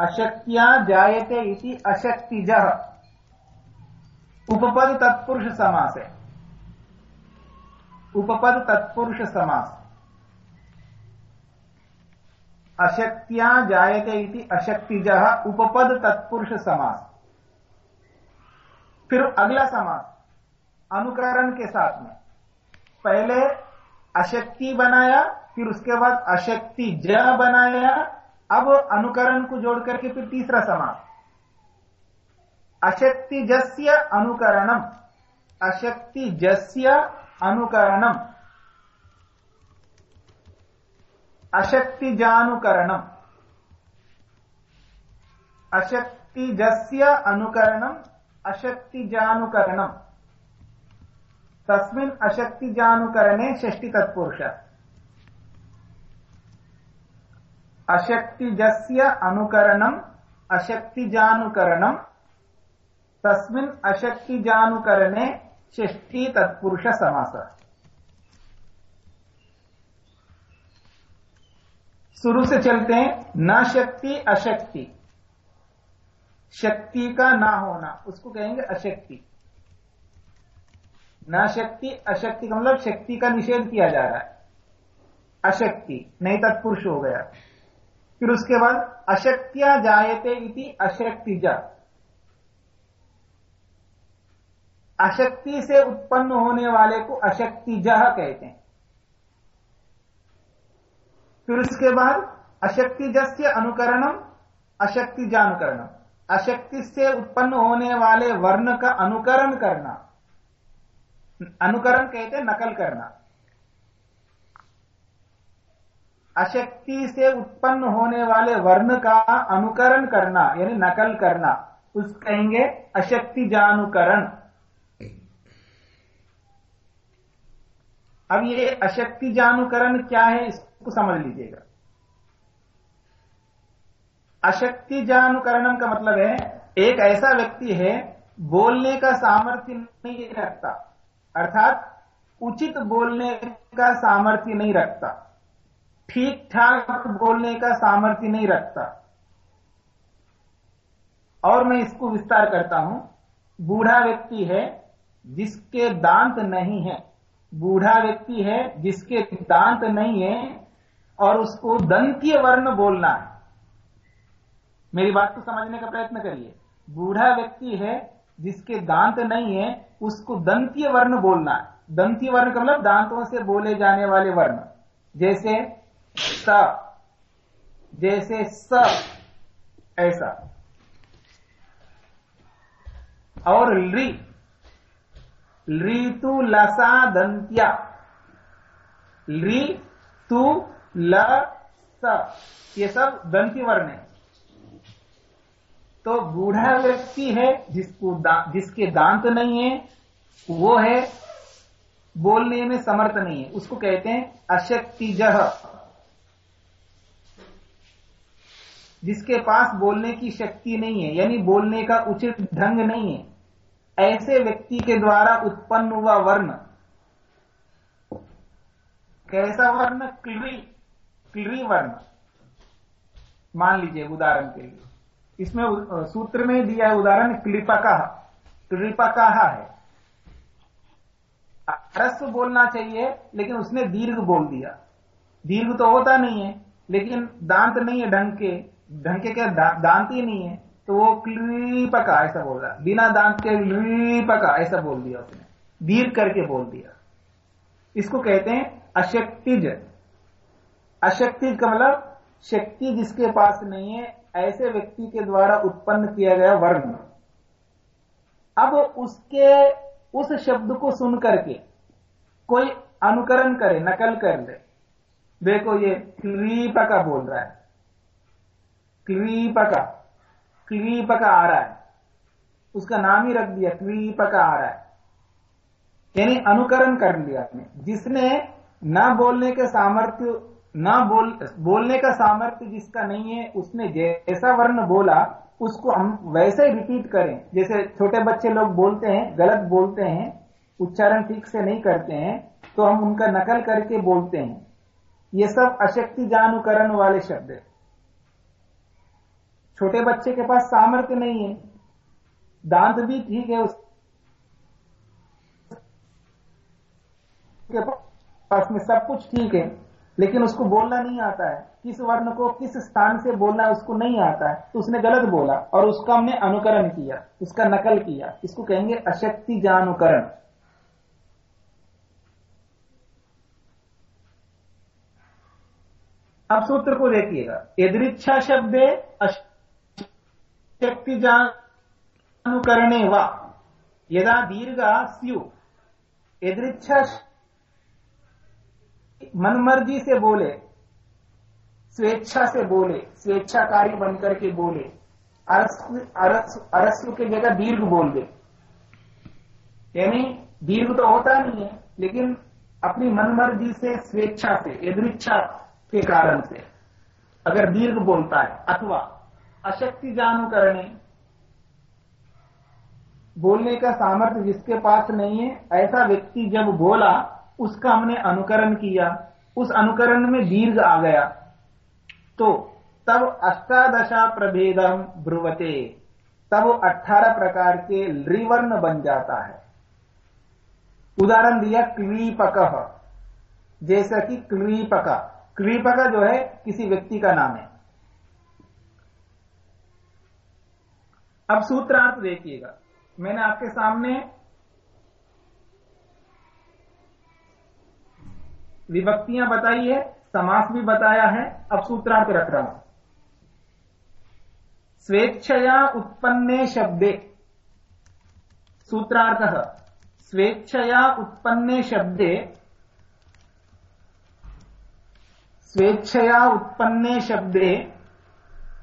अशक्तिया जायते इति अशक्तिजः। उपपद तत्पुरुष समास है। उपपद तत्पुरुष समास। अशक्तिया जायते इति अशक्तिजः उपपद तत्पुरुष समास। फिर अगला समास, अनुकरण के साथ में। पहले अशक्ति बनाया, फिर उसके बाद अशक्ति ज बनाया, अब अनुकरण को जोड़ करके फिर तीसरा समास। अशक्तिजस्य अनुकरणम। अशक्तिजस्य अनुकरणम। अशक्तिजानुकरणम। अशक्तिजस्य अनुकरणम, अशक्तिजानुकरणम। तस्मिन् अशक्तिजानुकरणे षष्टि तत्पुरुष अशक्तिजस्य अनुकरणम, अशक्तिजानुकरणम। तस्मिन् अशक्तिजानुकरणे षष्ठी तत्पुरुष समास। शुरू से चलते हैं, न शक्ति, अशक्ति। शक्ति का ना होना, उसको कहेंगे अशक्ति। न शक्ति, अशक्ति का मतलब शक्ति का निषेध किया जा रहा है। अशक्ति, नहीं तत्पुरुष हो गया। फिर उसके बाद अशक्तिया जायते इति अशक्तिजा। अशक्ति से उत्पन्न होने वाले को अशक्ति जह कहते हैं। फिर उसके बाद अशक्तिजस्य अनुकरणम अशक्तिजानुकरणम अशक्ति से उत्पन्न होने वाले वर्ण का अनुकरण करना। अनुकरण कहते हैं नकल करना। अशक्ति से उत्पन्न होने वाले वर्ण का अनुकरण करना, यानी नकल करना, उस कहेंगे अशक्तिजानुकरण अब ये अशक्ति जानुकरण क्या है, इसको समझ लीजिएगा। अशक्ति जानुकरणम का मतलब है, एक ऐसा व्यक्ति है, बोलने का सामर्थ्य नहीं रखता। अर्थात, उचित बोलने का सामर्थ्य नहीं रखता। ठीक ठाक बोलने का सामर्थ्य नहीं रखता। और मैं इसको विस्तार करता हूँ। बूढ़ा व्यक्ति है, जिसके दांत नहीं है। बूढ़ा व्यक्ति है, जिसके दांत नहीं है, और उसको दंतीय वर्ण बोलना है। मेरी बात को समझने का प्रयत्न करिए। बूढ़ा व्यक्ति है, जिसके दांत नहीं है, उसको दंतीय वर्ण बोलना है। दंतीय वर्ण का मतलब दांतों से बोले जाने वाले वर्ण। जैसे स जैसे स, ऐसा। और ली ऋतु लसा दंत्या री तु ल स ये सब दंती वर्ण है। तो बूढ़ा व्यक्ति है जिसको दा, जिसके दांत नहीं है वो है बोलने में समर्थ नहीं है। उसको कहते हैं अशक्तिजह जिसके पास बोलने की शक्ति नहीं है यानी बोलने का उचित ढंग नहीं है। ऐसे व्यक्ति के द्वारा उत्पन्न हुआ वर्ण। कैसा वर्ण? क्लरी क्लरी वर्ण। मान लीजिए उदाहरण के लिए। इसमें सूत्र में दिया है उदाहरण क्लिपका क्लिपका है। रस्व बोलना चाहिए, लेकिन उसने दीर्घ बोल दिया। दीर्घ तो होता नहीं है, लेकिन दांत नहीं है ढंग के। ढंग के क्या? दांत ही नहीं है। तो वो क्लीपका ऐसा बोल रहा बिना दांत के क्लीपका ऐसा बोल दिया उसने। दीर्घ करके बोल दिया। इसको कहते हैं अशक्तिज। अशक्ति का मतलब शक्ति जिसके पास नहीं है, ऐसे व्यक्ति के द्वारा उत्पन्न किया गया वर्ण। अब उसके, उस शब्द को सुन करके कोई अनुकरण करे, नकल कर ले। देखो ये क्लीपका बोल रहा है। क्लीपका। क्लीपका आ रहा है। उसका नाम ही रख दिया क्लीपका आ रहा है। यानी अनुकरण कर लिया आपने जिसने ना बोलने के सामर्थ्य, ना बोल, बोलने का सामर्थ्य जिसका नहीं है, उसने जैसा वर्ण बोला, उसको हम वैसे ही रिपीट करें। जैसे छोटे बच्चे लोग बोलते हैं, गलत बोलते हैं, उच्चारण ठीक से नहीं करते हैं तो हम उनका नकल करके बोलते हैं। ये सब अशक्ति जानुकरण वाले शब्द है। छोटे बच्चे के पास सामर्थ्य नहीं है। दांत भी ठीक है उस के पास में सब कुछ ठीक है, लेकिन उसको बोलना नहीं आता है। किस वर्ण को किस स्थान से बोलना उसको नहीं आता है। तो उसने गलत बोला और उसका हमने अनुकरण किया, उसका नकल किया। इसको कहेंगे अशक्ति जानुकरण। अब सूत्र को देखिएगा। यदृच्छा शब्द अशक्ति जानुकरणे वा यदा दीर्घा स्यु यदृच्छा मनमर्जी से बोले, स्वेच्छा से बोले, स्वेच्छाकारी बनकर के बोले अरस्व के जगह दीर्घ बोल दे। यानी दीर्घ तो होता नहीं है, लेकिन अपनी मनमर्जी से, स्वेच्छा से, यदृच्छा के कारण से, अगर दीर्घ बोलता है, अथवा अशक्ति जानू करने बोलने का सामर्थ्य जिसके पास नहीं है, ऐसा व्यक्ति जब बोला, उसका हमने अनुकरण किया। उस अनुकरण में दीर्घ आ गया। तो तब अष्टादशा प्रभेदम ब्रुवते। तब अठारह प्रकार के लिवर्ण बन जाता है। उदाहरण दिया क्लीपक जैसा कि क्लीपक क्लीपक जो है, किसी व्यक्ति का नाम है। अब सूत्रार्थ देखिएगा। मैंने आपके सामने विभक्तियाँ बताई है, समास भी बताया है, अब सूत्रार्थ रख रहा हूँ। स्वेच्छया उत्पन्ने शब्दे। सूत्रार्थ, स्वेच्छया उत्पन्ने शब्दे। स्वेच्छया उत्पन्ने शब्दे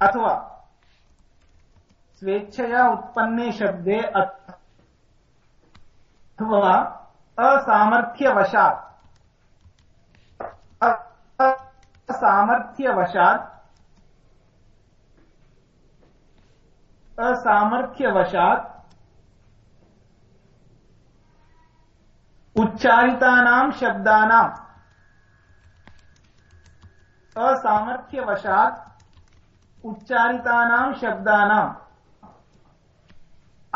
अथवा स्वेच्छया उत्पन्ने शब्दे अथवा असामर्थ्यवशात्। असामर्थ्यवशात्। असामर्थ्यवशात्। उच्चारितानां शब्दानाम् असामर्थ्यवशात्। उच्चारितानां शब्दानाम्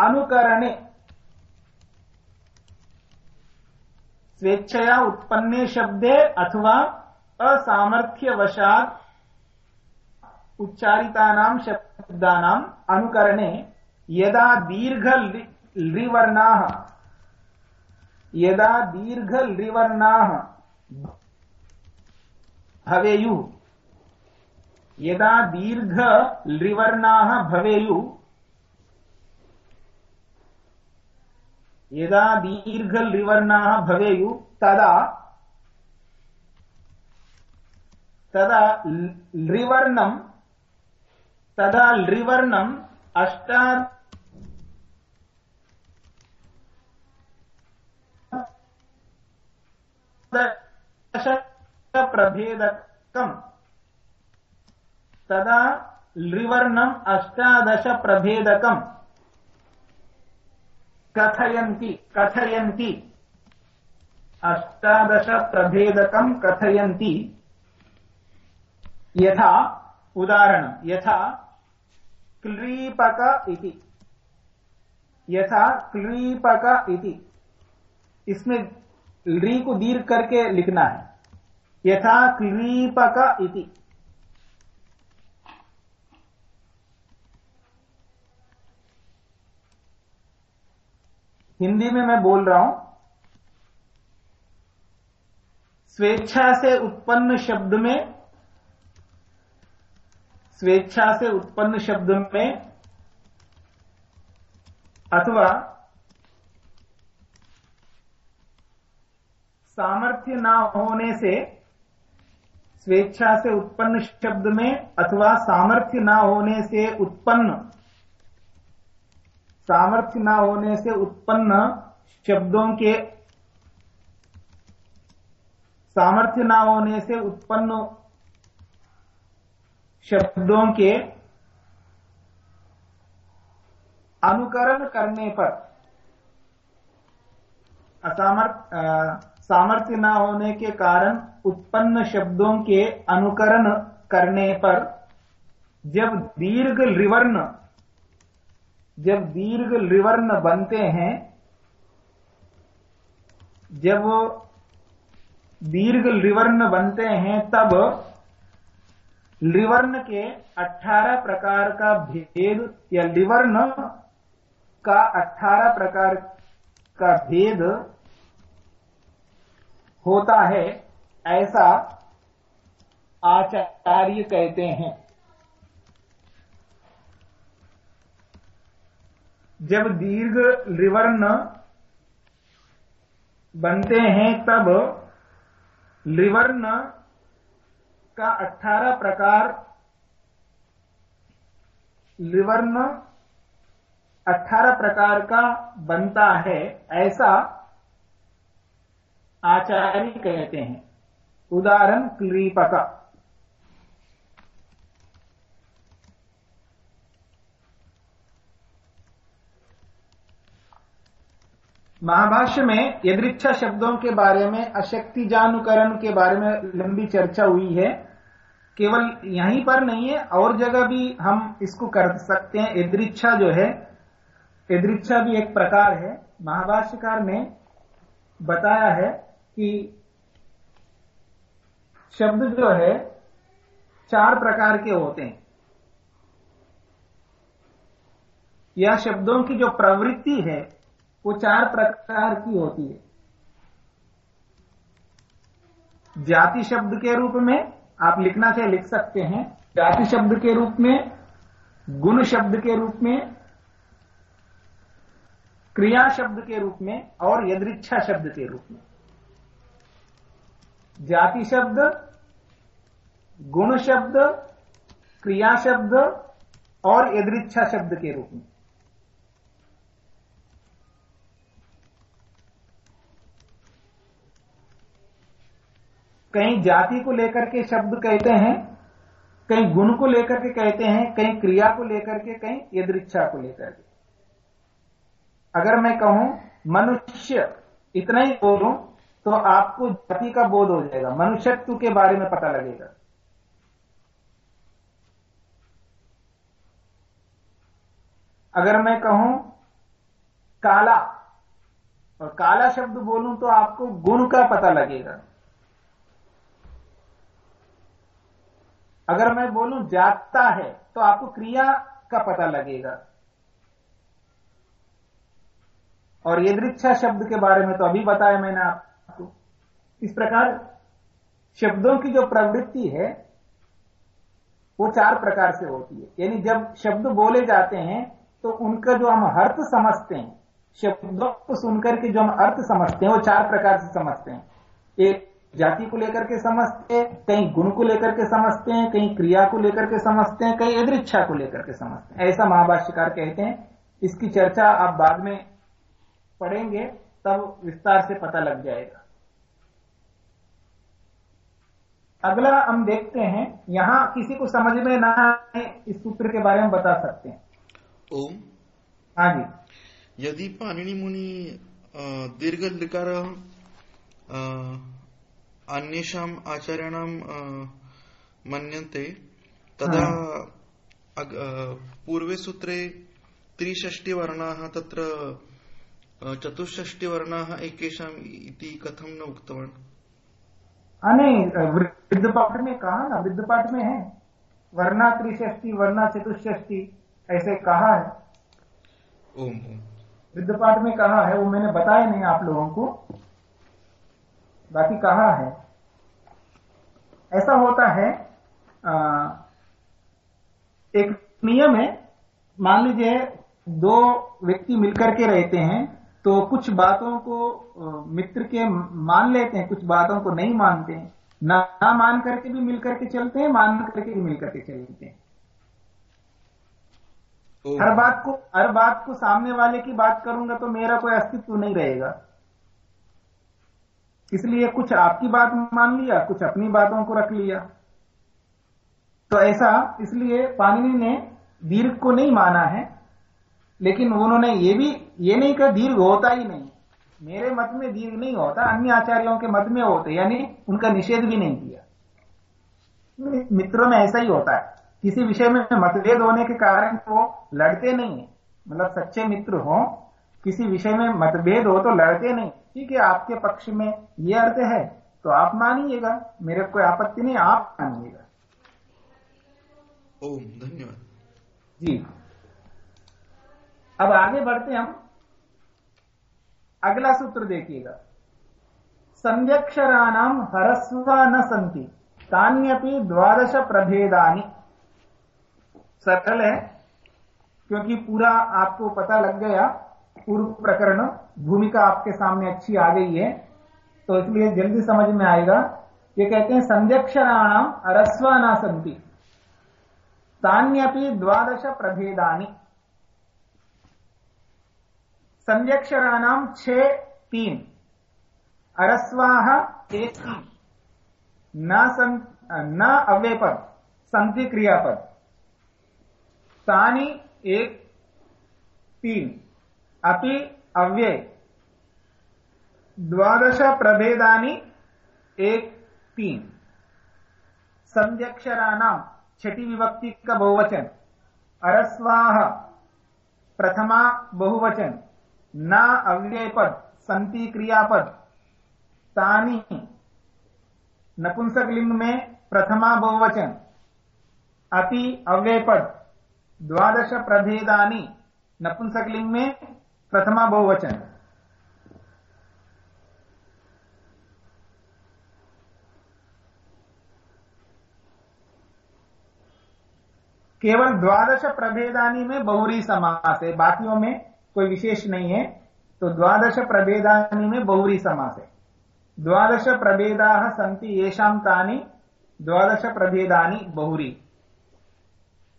अनुकरणे। स्वेच्छया उत्पन्ने शब्दे अथवा असामर्थ्यवशात् उच्चारितानां शब्दानाम् अनुकरणे। यदा दीर्घ लिवर्णाः यदा दीर्घ लिवर्णाः भवेयुः। यदा दीर्घ लिवर्णाः भवेयुः यदा दीर्घ लिवर्णाः भवेयुः, तदा तदा लिवर्णम् तदा लिवर्णम् अष्टा प्रभेदकम् तदा लिवर्णम् अष्टादश प्रभेदकम् कथयन्ति कथयन्ति। अष्टादश प्रभेदकम् कथयन्ति। यथा, उदाहरणं, यथा क्लीपक इति। यथा क्लीपक इति। इसमें री को दीर्घ करके लिखना है। यथा क्लीपक इति। हिंदी में मैं बोल रहा हूँ, स्वेच्छा से उत्पन्न शब्द में, स्वेच्छा से उत्पन्न शब्द में, अथवा सामर्थ्य ना होने से, स्वेच्छा से उत्पन्न शब्द में, अथवा सामर्थ्य ना होने से उत्पन्न सामर्थ्य ना होने से उत्पन्न शब्दों के सामर्थ्य ना होने से उत्पन्न शब्दों के अनुकरण करने पर असामर्थ्य सामर्थ्य न होने के कारण उत्पन्न शब्दों के अनुकरण करने पर जब दीर्घ लिवर्ण जब दीर्घ लिवर्ण बनते हैं, जब दीर्घ लिवर्ण बनते हैं, तब लिवर्ण के 18 प्रकार का भेद या लिवर्ण का 18 प्रकार का भेद होता है, ऐसा आचार्य कहते हैं। जब दीर्घ लिवर्ण बनते हैं, तब लिवर्ण का 18 प्रकार लिवर्ण 18 प्रकार का बनता है, ऐसा आचार्य कहते हैं। उदाहरण क्लीपक। महाभाष्य में यदृच्छा शब्दों के बारे में अशक्ति जानुकरण के बारे में लंबी चर्चा हुई है। केवल यहीं पर नहीं है, और जगह भी हम इसको कर सकते हैं। यदृच्छा जो है, यदृच्छा भी एक प्रकार है। महाभाष्यकार ने बताया है कि शब्द जो है, चार प्रकार के होते हैं। या शब्दों की जो प्रवृत्ति है वो चार प्रकार की होती है। जाति शब्द के रूप में आप लिखना चाहे लिख सकते हैं। जाति शब्द के रूप में, गुण शब्द के रूप में, क्रिया शब्द के रूप में और यदृच्छा शब्द के रूप में। जाति शब्द, गुण शब्द, क्रिया शब्द और यदृच्छा शब्द के रूप में। कहीं जाति को लेकर के शब्द कहते हैं, कहीं गुण को लेकर के कहते हैं, कहीं क्रिया को लेकर के, कहीं यदृच्छा को लेकर के। अगर मैं कहूँ, मनुष्य, इतना ही बोलूँ तो आपको जाति का बोध हो जाएगा, मनुष्यत्व के बारे में पता लगेगा। अगर मैं कहूँ, काला, और काला शब्द बोलूँ तो आपको गुण का पता लगेगा। अगर मैं बोलूँ जाता है तो आपको क्रिया का पता लगेगा। और यदृच्छा शब्द के बारे में तो अभी बताया मैंने आपको। इस प्रकार शब्दों की जो प्रवृत्ति है, वो चार प्रकार से होती है। यानी जब शब्द बोले जाते हैं तो उनका जो हम अर्थ समझते हैं, शब्दों को सुनकर के जो हम अर्थ समझते हैं, वो चार प्रकार से समझते हैं। एक जाति को लेकर के समझते हैं कहीं गुण को लेकर के समझते हैं कहीं क्रिया को लेकर के समझते हैं कहीं यदृच्छा को लेकर के समझते हैं। ऐसा महाभाष्यकार कहते हैं। इसकी चर्चा आप बाद में पढ़ेंगे तब विस्तार से पता लग जाएगा। अगला हम देखते हैं यहाँ किसी को समझ में ना आए इस सूत्र के बारे में बता सकते हैं। ओम। हाँ जी। यदि पाणिनि मुनि दीर्घ लिकार अन्येषाम् आचार्याणाम् मन्यन्ते तदा पूर्वे सूत्रे त्रिषष्टिवर्णाः तत्र चतुष्षष्टिवर्णाः एकेषाम् इति कथं न उक्तवान्? नहीं वृद्ध पाठ में कहा ना? वृद्ध पाठ में है। वर्णा त्रिषष्टि वर्णा चतुष्षष्टि ऐसे कहा है। ओम ओम। वृद्ध पाठ में कहा है वो मैंने बताया नहीं आप लोगों को। बाकी कहा है। ऐसा होता है आ, एक नियम है मान लीजिए दो व्यक्ति मिलकर के रहते हैं तो कुछ बातों को मित्र के मान लेते हैं कुछ बातों को नहीं मानते हैं। ना ना मान करके भी मिलकर के चलते हैं मान करके भी मिलकर के चलते हैं। हर बात को हर बात को सामने वाले की बात करूँगा तो मेरा कोई अस्तित्व नहीं रहेगा। इसलिए कुछ आपकी बात मान लिया, कुछ अपनी बातों को रख लिया। तो ऐसा इसलिए पाणिनि ने दीर्घ को नहीं माना है, लेकिन उन्होंने ये भी, ये नहीं कहा दीर्घ होता ही नहीं। मेरे मत में दीर्घ नहीं होता, अन्य आचार्यों के मत में होते, यानी उनका निषेध भी नहीं किया। मित्रों में ऐसा ही होता है। किसी विषय में मतभेद होने के कारण वो लड़ते नहीं है। मतलब सच्चे मित्र हो, किसी विषय में मतभेद हो तो लड़ते नहीं। ठीक है आपके पक्ष में ये अर्थ है तो आप मानिएगा मेरे कोई आपत्ति नहीं आप मानिएगा। ओम धन्यवाद। जी। अब आगे बढ़ते हम। अगला सूत्र देखिएगा। संध्यक्षराणाम हरस्वा न संति तान्यपि द्वादश प्रभेदानि। सरल है क्योंकि पूरा आपको पता लग गया पूर्व प्रकरण भूमिका आपके सामने अच्छी आ गई है तो इसलिए जल्दी समझ में आएगा। ये कहते हैं संध्यक्षराणाम अरस्वा न संति तान्यपि द्वादश प्रभेदानि। संध्यक्षराणाम छह तीन। अरस्वाह एक। न सं न अव्ययपद संति क्रियापद। तानि एक, तीन। अपि अव्यय द्वादश प्रभेदानि एक तीन। संध्यक्षराणाम छठी विभक्ति का बहुवचन अरस्वाह प्रथमा बहुवचन। न अव्यय पद संति क्रियापद तानी नपुंसक लिंग में प्रथमा बहुवचन। अति अव्यय पद द्वादश प्रभेदानी नपुंसक लिंग में प्रथमा बहुवचन। केवल द्वादश प्रभेदानी में बहुरी समास है। बाकियों में कोई विशेष नहीं है। तो द्वादश प्रभेदानी में बहुरी समास है। द्वादश प्रभेदा संति येषाम तानी, द्वादश प्रभेदानी बहुरी।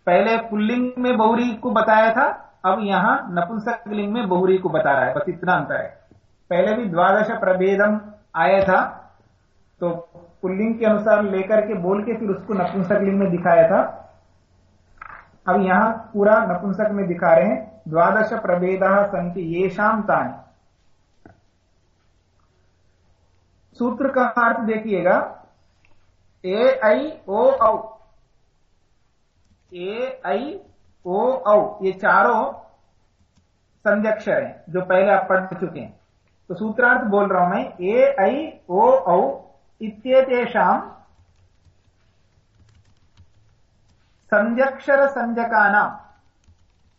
पहले पुल्लिंग में बहुरी को बताया था अब यहाँ नपुंसक लिंग में बहुरी को बता रहा है, बस इतना अंतर है। पहले भी द्वादश प्रभेदम आया था तो पुल्लिंग के अनुसार लेकर के बोल के फिर उसको नपुंसक लिंग में दिखाया था। अब यहाँ पूरा नपुंसक में दिखा रहे हैं, द्वादश प्रभेद संति येषाम तान। सूत्र का अर्थ देखिएगा। ए, आई, ओ, औ। ए, आई ओ, औ, ये चारों संध्यक्षर हैं, जो पहले आप पढ़ चुके हैं। तो सूत्रार्थ बोल रहा हूँ मैं, ए आई ओ, औ इत्येतेषाम संध्यक्षर संज्ञकानाम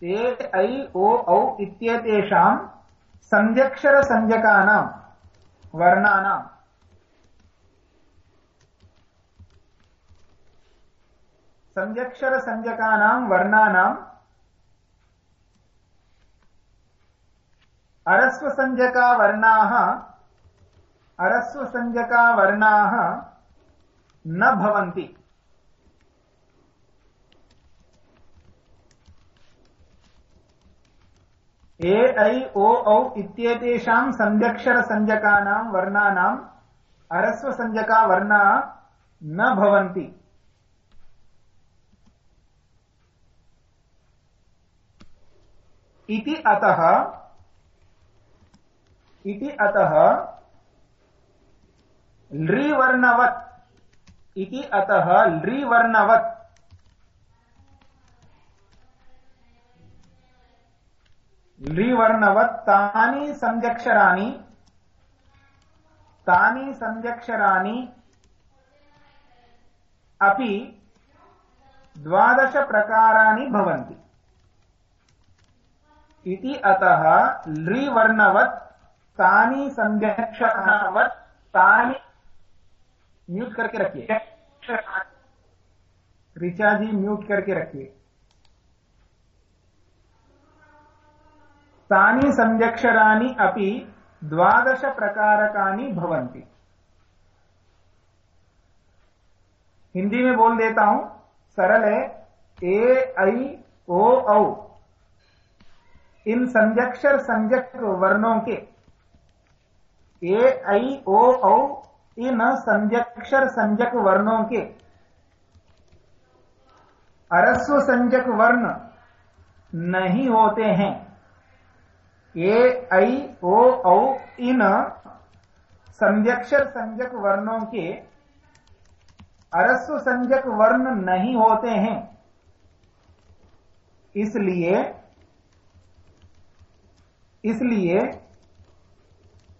ए, ऐ, ओ, औ, इत्येतेषां संध्यक्षर संज्ञकानां वर्णानां। संध्यक्षर संज्ञकानां वर्णानां अरस्व संज्ञका वर्णाः अरस्व संज्ञका वर्णाः न भवन्ति। ए, ऐ, ओ, औ इत्येतेषां संध्यक्षर संज्ञकानां वर्णानाम् अरस्व संज्ञका वर्णा न भवन्ति। इति अतः इति अतः लृवर्णवत् इति अतः लृवर्णवत् लृवर्णवत् तानि संध्यक्षराणि तानि संध्यक्षराणि अपि द्वादश प्रकाराणि भवन्ति। इति अतः लृवर्णवत् तानी संरक्षणवत् तानी म्यूट करके रखिए। ऋचा जी म्यूट करके रखिए। तानी संध्यक्षराणि अपि द्वादश प्रकारकानि भवन्ति। हिंदी में बोल देता हूँ, सरल है ए आई ओ, औ। इन संजक्षर संजक वर्णों के ए आई ओ, औ, इन संजक्षर संजक वर्णों के अरस्व संजक वर्ण नहीं होते हैं। ए आई ओ, औ, इन संध्यक्षर संजक वर्णों के अरस्व संजक वर्ण नहीं होते हैं। इसलिए इसलिए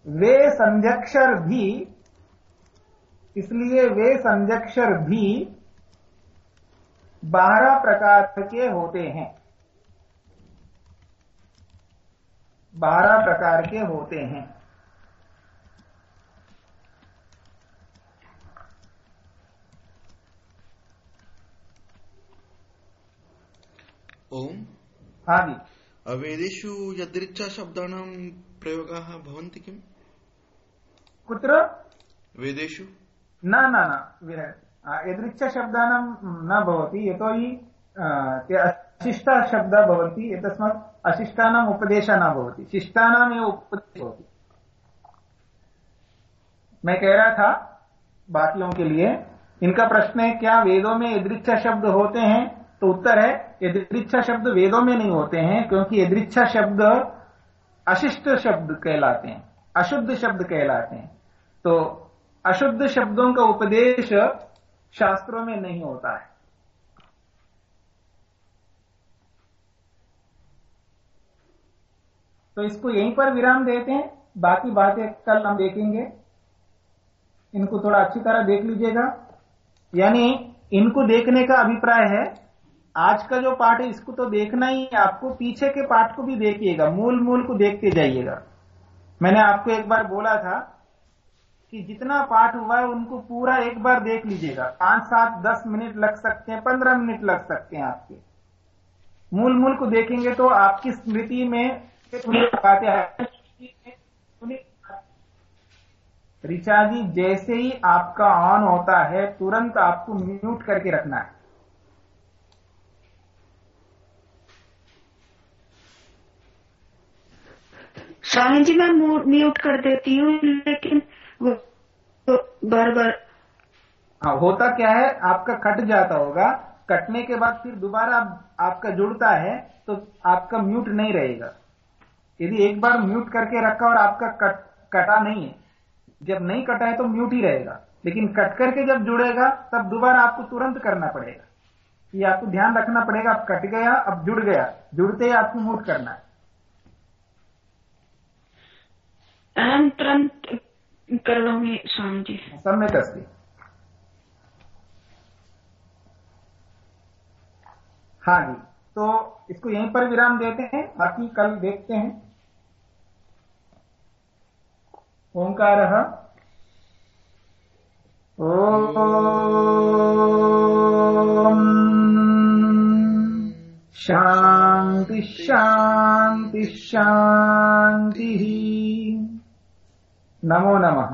वे संध्यक्षर भी इसलिए वे संध्यक्षर भी बारह प्रकार के होते हैं। बारह प्रकार के होते हैं। ओम। हाँ जी। वेदेषु यदृच्छा शब्दानां प्रयोगाः भवन्ति किम्? कुत्र? वेदेषु। न न न विरह। शब्दानां न भवति यतोहि ते अशिष्टा शब्दः भवन्ति एतस्मात् अशिष्टानाम् उपदेशः न भवति। शिष्टानाम् एव उपदेशः भवति। मैं कह रहा था बाकियों के लिए इनका प्रश्न है क्या वेदों में यदृच्छा शब्द होते हैं? तो उत्तर है यदृच्छा शब्द वेदों में नहीं होते हैं, क्योंकि यदृच्छा शब्द अशिष्ट शब्द कहलाते हैं, अशुद्ध शब्द कहलाते हैं। तो अशुद्ध शब्दों का उपदेश शास्त्रों में नहीं होता है। तो इसको यहीं पर विराम देते हैं, बाकी बातें कल हम देखेंगे। इनको थोड़ा अच्छी तरह देख लीजिएगा। यानी इनको देखने का अभिप्राय है आज का जो पाठ है, इसको तो देखना ही है, आपको पीछे के पाठ को भी देखिएगा, मूल मूल को देखते जाइएगा। मैंने आपको एक बार बोला था कि जितना पाठ हुआ है, उनको पूरा एक बार देख लीजिएगा। पाँच, सात, दस मिनट लग सकते हैं, पंद्रह मिनट लग सकते हैं आपके। मूल मूल को देखेंगे तो आपकी स्मृति में। ऋचा जी, जैसे ही आपका ऑन होता है, तुरंत आपको म्यूट करके रखना है। स्वामी जी मैं म्यूट कर देती हूँ लेकिन बार बार हाँ होता क्या है आपका कट जाता होगा कटने के बाद फिर दोबारा आप, आपका जुड़ता है तो आपका म्यूट नहीं रहेगा। यदि एक बार म्यूट करके रखा और आपका कट कटा नहीं है जब नहीं कटा है तो म्यूट ही रहेगा। लेकिन कट करके जब जुड़ेगा तब दोबारा आपको तुरंत करना पड़ेगा। ये आपको ध्यान रखना पड़ेगा आप कट गया अब जुड़ गया जुड़ते ही आपको म्यूट करना है। सम्यक अस्ति। हाँ जी तो इसको यहीं पर विराम देते हैं, बाकी कल देखते हैं। ओंकार। ओम। शांति शांति शांति। नमो नमः।